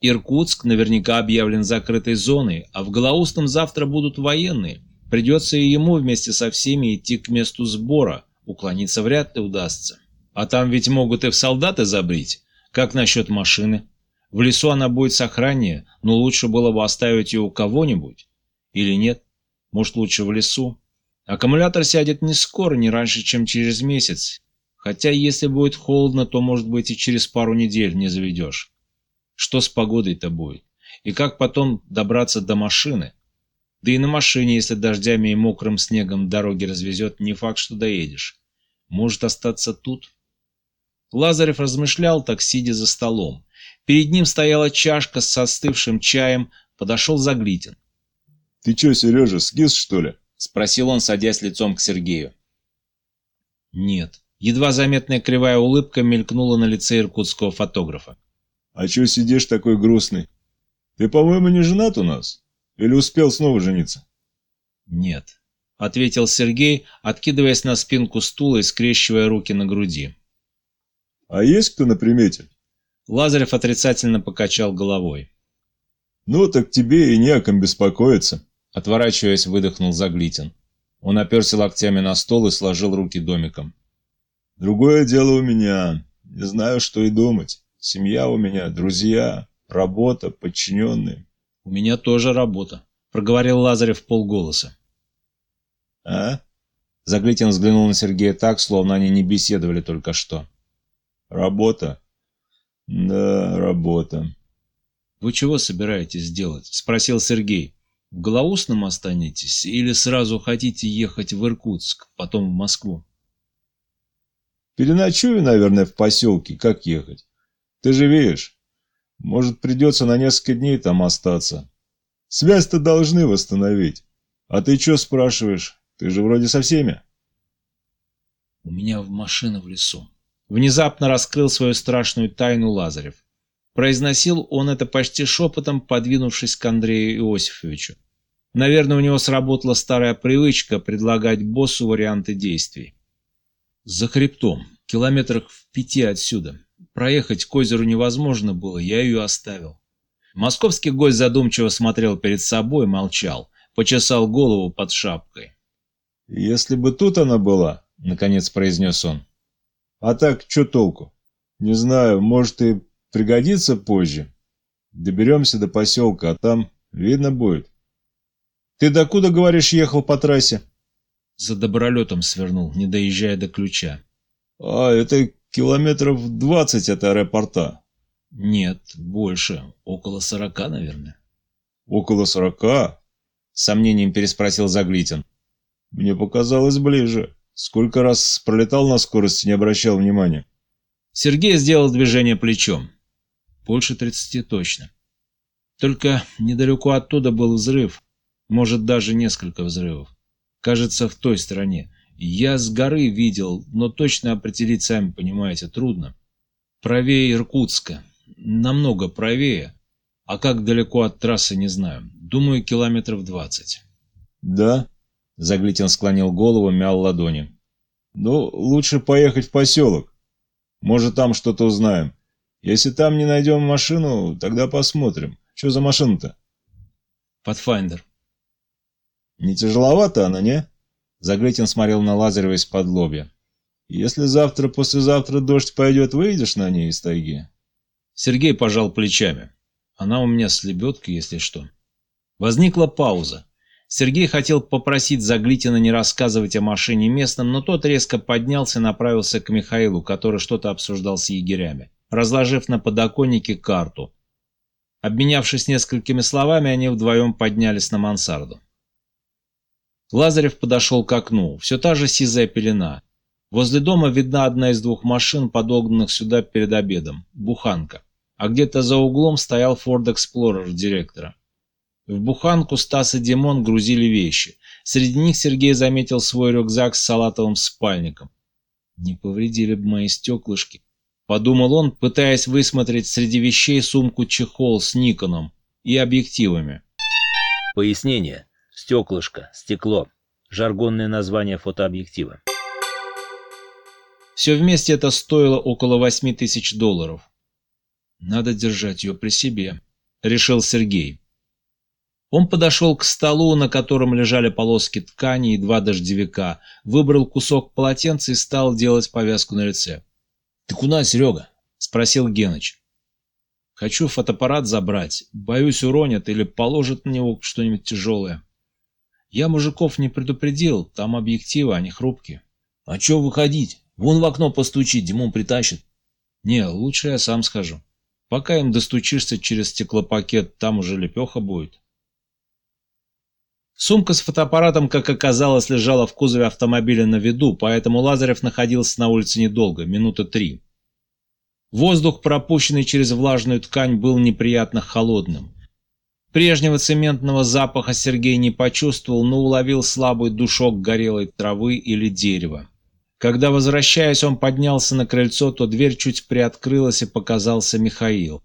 Иркутск наверняка объявлен закрытой зоной, а в Голоустном завтра будут военные. Придется и ему вместе со всеми идти к месту сбора, уклониться вряд ли удастся. А там ведь могут и в солдаты забрить. Как насчет машины? В лесу она будет сохраннее, но лучше было бы оставить ее у кого-нибудь. Или нет? Может лучше в лесу? Аккумулятор сядет не скоро, не раньше, чем через месяц. Хотя если будет холодно, то, может быть, и через пару недель не заведешь. Что с погодой-то будет? И как потом добраться до машины? Да и на машине, если дождями и мокрым снегом дороги развезет, не факт, что доедешь. Может остаться тут? Лазарев размышлял, так сидя за столом. Перед ним стояла чашка с остывшим чаем, подошел Заглитин. «Ты чё, Сережа, скис, что ли?» — спросил он, садясь лицом к Сергею. «Нет». Едва заметная кривая улыбка мелькнула на лице иркутского фотографа. «А чё сидишь такой грустный? Ты, по-моему, не женат у нас? Или успел снова жениться?» «Нет», — ответил Сергей, откидываясь на спинку стула и скрещивая руки на груди. «А есть кто на примете?» Лазарев отрицательно покачал головой. «Ну, так тебе и не о ком беспокоиться», — отворачиваясь, выдохнул Заглитин. Он оперся локтями на стол и сложил руки домиком. «Другое дело у меня. Не знаю, что и думать. Семья у меня, друзья, работа, подчиненные». «У меня тоже работа», — проговорил Лазарев полголоса. «А?» Заглитин взглянул на Сергея так, словно они не беседовали только что. «Работа?» «Да, работа». «Вы чего собираетесь делать?» – спросил Сергей. «В Голоусном останетесь или сразу хотите ехать в Иркутск, потом в Москву?» «Переночую, наверное, в поселке. Как ехать? Ты же видишь, может, придется на несколько дней там остаться. Связь-то должны восстановить. А ты что спрашиваешь? Ты же вроде со всеми». «У меня в машина в лесу». Внезапно раскрыл свою страшную тайну Лазарев. Произносил он это почти шепотом, подвинувшись к Андрею Иосифовичу. Наверное, у него сработала старая привычка предлагать боссу варианты действий. За хребтом, километрах в пяти отсюда. проехать к озеру невозможно было, я ее оставил. Московский гость задумчиво смотрел перед собой молчал, почесал голову под шапкой. «Если бы тут она была», — наконец произнес он. «А так, что толку? Не знаю, может и пригодится позже. Доберемся до поселка, а там видно будет». «Ты докуда, говоришь, ехал по трассе?» За добролетом свернул, не доезжая до ключа. «А, это километров двадцать от аэропорта». «Нет, больше. Около сорока, наверное». «Около сорока?» — с сомнением переспросил Заглитин. «Мне показалось ближе. Сколько раз пролетал на скорости, не обращал внимания». Сергей сделал движение плечом. Больше тридцати точно. Только недалеко оттуда был взрыв. Может, даже несколько взрывов. Кажется, в той стороне. Я с горы видел, но точно определить, сами понимаете, трудно. Правее Иркутска. Намного правее. А как далеко от трассы, не знаю. Думаю, километров двадцать. «Да?» — Заглитин склонил голову, мял ладони. «Ну, лучше поехать в поселок. Может, там что-то узнаем. Если там не найдем машину, тогда посмотрим. Что за машина-то?» Pathfinder. «Не тяжеловато она, не?» Заглитин смотрел на Лазарева из-под лобья. «Если завтра-послезавтра дождь пойдет, выйдешь на ней из тайги?» Сергей пожал плечами. Она у меня с лебедкой, если что. Возникла пауза. Сергей хотел попросить Заглитина не рассказывать о машине местным, но тот резко поднялся и направился к Михаилу, который что-то обсуждал с егерями, разложив на подоконнике карту. Обменявшись несколькими словами, они вдвоем поднялись на мансарду. Лазарев подошел к окну. Все та же сизая пелена. Возле дома видна одна из двух машин, подогнанных сюда перед обедом. Буханка. А где-то за углом стоял Ford Explorer директора. В буханку Стас и Димон грузили вещи. Среди них Сергей заметил свой рюкзак с салатовым спальником. «Не повредили бы мои стеклышки», — подумал он, пытаясь высмотреть среди вещей сумку-чехол с Никоном и объективами. Пояснение. Стеклышко, стекло. Жаргонное название фотообъектива. Все вместе это стоило около восьми тысяч долларов. Надо держать ее при себе, решил Сергей. Он подошел к столу, на котором лежали полоски ткани и два дождевика, выбрал кусок полотенца и стал делать повязку на лице. «Ты куда, Серега?» – спросил Геныч. «Хочу фотоаппарат забрать. Боюсь, уронят или положат на него что-нибудь тяжелое. Я мужиков не предупредил, там объективы, они хрупкие». «А че выходить? Вон в окно постучить, Димон притащит». «Не, лучше я сам схожу. Пока им достучишься через стеклопакет, там уже лепеха будет». Сумка с фотоаппаратом, как оказалось, лежала в кузове автомобиля на виду, поэтому Лазарев находился на улице недолго, минуты три. Воздух, пропущенный через влажную ткань, был неприятно холодным. Прежнего цементного запаха Сергей не почувствовал, но уловил слабый душок горелой травы или дерева. Когда, возвращаясь, он поднялся на крыльцо, то дверь чуть приоткрылась и показался Михаил.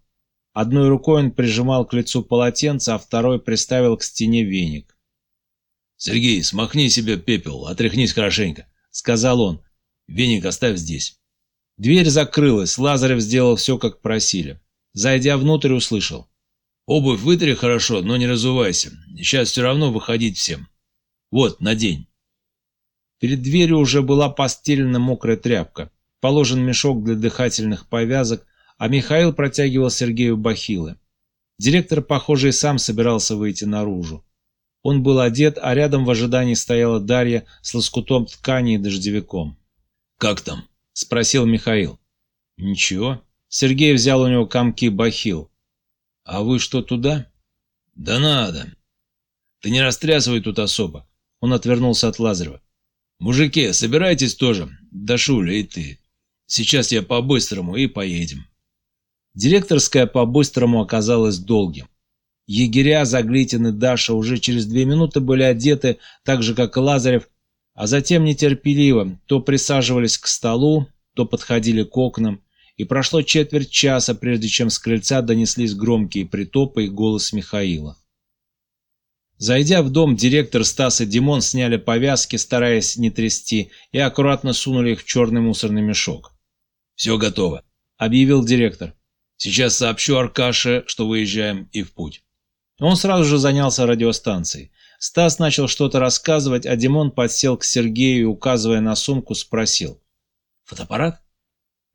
Одной рукой он прижимал к лицу полотенце, а второй приставил к стене веник. «Сергей, смахни себе пепел, отряхнись хорошенько», — сказал он. «Веник оставь здесь». Дверь закрылась, Лазарев сделал все, как просили. Зайдя внутрь, услышал. «Обувь вытри хорошо, но не разувайся. Сейчас все равно выходить всем. Вот, надень». Перед дверью уже была постелена мокрая тряпка, положен мешок для дыхательных повязок, а Михаил протягивал Сергею бахилы. Директор, похоже, и сам собирался выйти наружу. Он был одет, а рядом в ожидании стояла Дарья с лоскутом ткани и дождевиком. «Как там?» – спросил Михаил. «Ничего». Сергей взял у него комки бахил. «А вы что, туда?» «Да надо. Ты не растрясывай тут особо». Он отвернулся от Лазарева. «Мужики, собирайтесь тоже. Да Шуля и ты. Сейчас я по-быстрому и поедем». Директорская по-быстрому оказалась долгим. Егеря, Заглитин и Даша уже через две минуты были одеты, так же, как и Лазарев, а затем нетерпеливо то присаживались к столу, то подходили к окнам, и прошло четверть часа, прежде чем с крыльца донеслись громкие притопы и голос Михаила. Зайдя в дом, директор Стас и Димон сняли повязки, стараясь не трясти, и аккуратно сунули их в черный мусорный мешок. «Все готово», — объявил директор. «Сейчас сообщу Аркаше, что выезжаем и в путь». Он сразу же занялся радиостанцией. Стас начал что-то рассказывать, а Димон подсел к Сергею и, указывая на сумку, спросил. «Фотоаппарат?»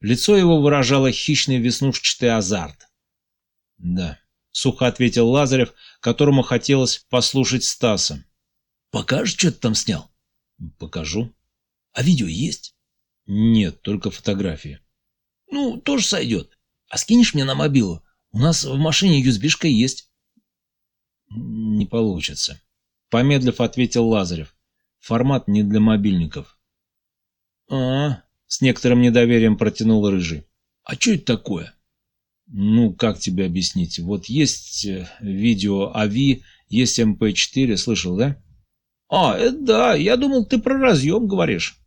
Лицо его выражало хищный веснушчатый азарт. «Да», — сухо ответил Лазарев, которому хотелось послушать Стаса. «Покажешь, что ты там снял?» «Покажу». «А видео есть?» «Нет, только фотографии». «Ну, тоже сойдет. А скинешь мне на мобилу? У нас в машине USB-шка есть». «Не получится», — помедлив ответил Лазарев. «Формат не для мобильников». «А, с некоторым недоверием протянул Рыжий. «А что это такое?» «Ну, как тебе объяснить? Вот есть э, видео AVI, есть MP4, эм слышал, да?» «А, это да, я думал, ты про разъем говоришь».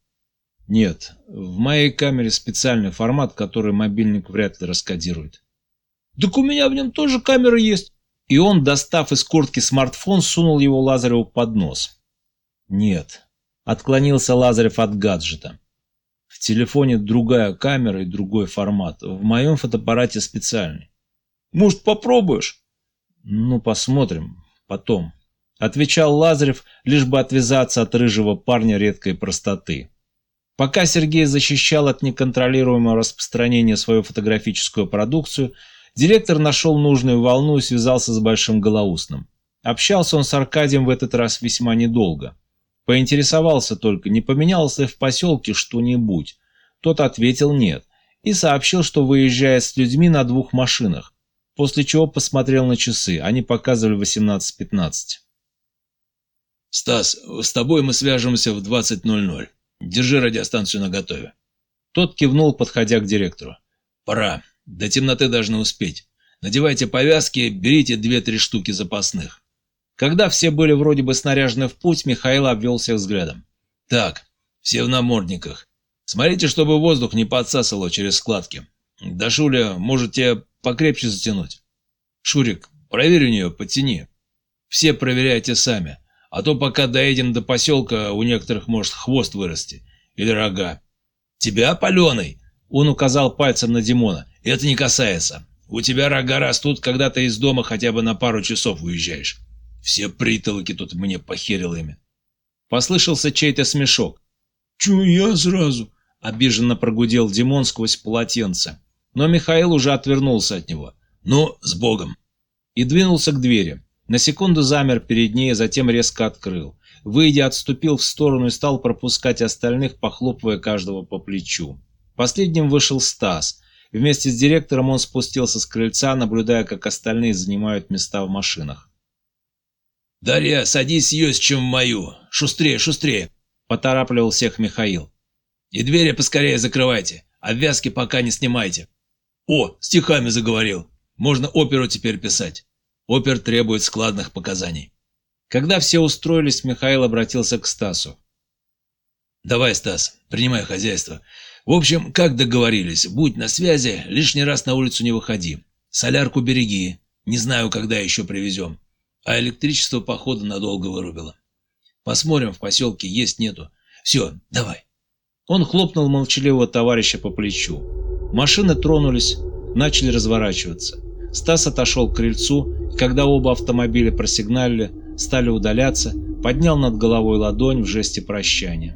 «Нет, в моей камере специальный формат, который мобильник вряд ли раскодирует». «Так у меня в нем тоже камера есть». И он, достав из куртки смартфон, сунул его Лазареву под нос. «Нет», — отклонился Лазарев от гаджета. В телефоне другая камера и другой формат. В моем фотоаппарате специальный. Может, попробуешь? Ну, посмотрим. Потом. Отвечал Лазарев, лишь бы отвязаться от рыжего парня редкой простоты. Пока Сергей защищал от неконтролируемого распространения свою фотографическую продукцию, директор нашел нужную волну и связался с Большим Голоусным. Общался он с Аркадием в этот раз весьма недолго. Поинтересовался только, не поменялось ли в поселке что-нибудь. Тот ответил нет и сообщил, что выезжает с людьми на двух машинах, после чего посмотрел на часы, они показывали 18.15. «Стас, с тобой мы свяжемся в 20.00. Держи радиостанцию наготове». Тот кивнул, подходя к директору. «Пора. До темноты должны успеть. Надевайте повязки, берите две-три штуки запасных. Когда все были вроде бы снаряжены в путь, Михаил обвел всех взглядом. «Так, все в намордниках. Смотрите, чтобы воздух не подсасывало через складки. Да, Шуля, можете покрепче затянуть. Шурик, проверь у нее, подтяни. Все проверяйте сами, а то пока доедем до поселка, у некоторых может хвост вырасти. Или рога. Тебя, паленый?» Он указал пальцем на Димона. «Это не касается. У тебя рога растут, когда ты из дома хотя бы на пару часов уезжаешь. Все притолоки тут мне похерило Послышался чей-то смешок. «Чё я сразу?» — обиженно прогудел Димон сквозь полотенце. Но Михаил уже отвернулся от него. «Ну, с Богом!» И двинулся к двери. На секунду замер перед ней, затем резко открыл. Выйдя, отступил в сторону и стал пропускать остальных, похлопывая каждого по плечу. Последним вышел Стас. Вместе с директором он спустился с крыльца, наблюдая, как остальные занимают места в машинах. «Дарья, садись есть, чем в мою. Шустрее, шустрее!» – поторапливал всех Михаил. «И двери поскорее закрывайте, обвязки пока не снимайте. О, стихами заговорил. Можно оперу теперь писать. Опер требует складных показаний». Когда все устроились, Михаил обратился к Стасу. «Давай, Стас, принимай хозяйство. В общем, как договорились, будь на связи, лишний раз на улицу не выходи. Солярку береги, не знаю, когда еще привезем а электричество, походу, надолго вырубило. Посмотрим, в поселке есть нету. Все, давай. Он хлопнул молчаливого товарища по плечу. Машины тронулись, начали разворачиваться. Стас отошел к крыльцу, и когда оба автомобиля просигналили, стали удаляться, поднял над головой ладонь в жесте прощания.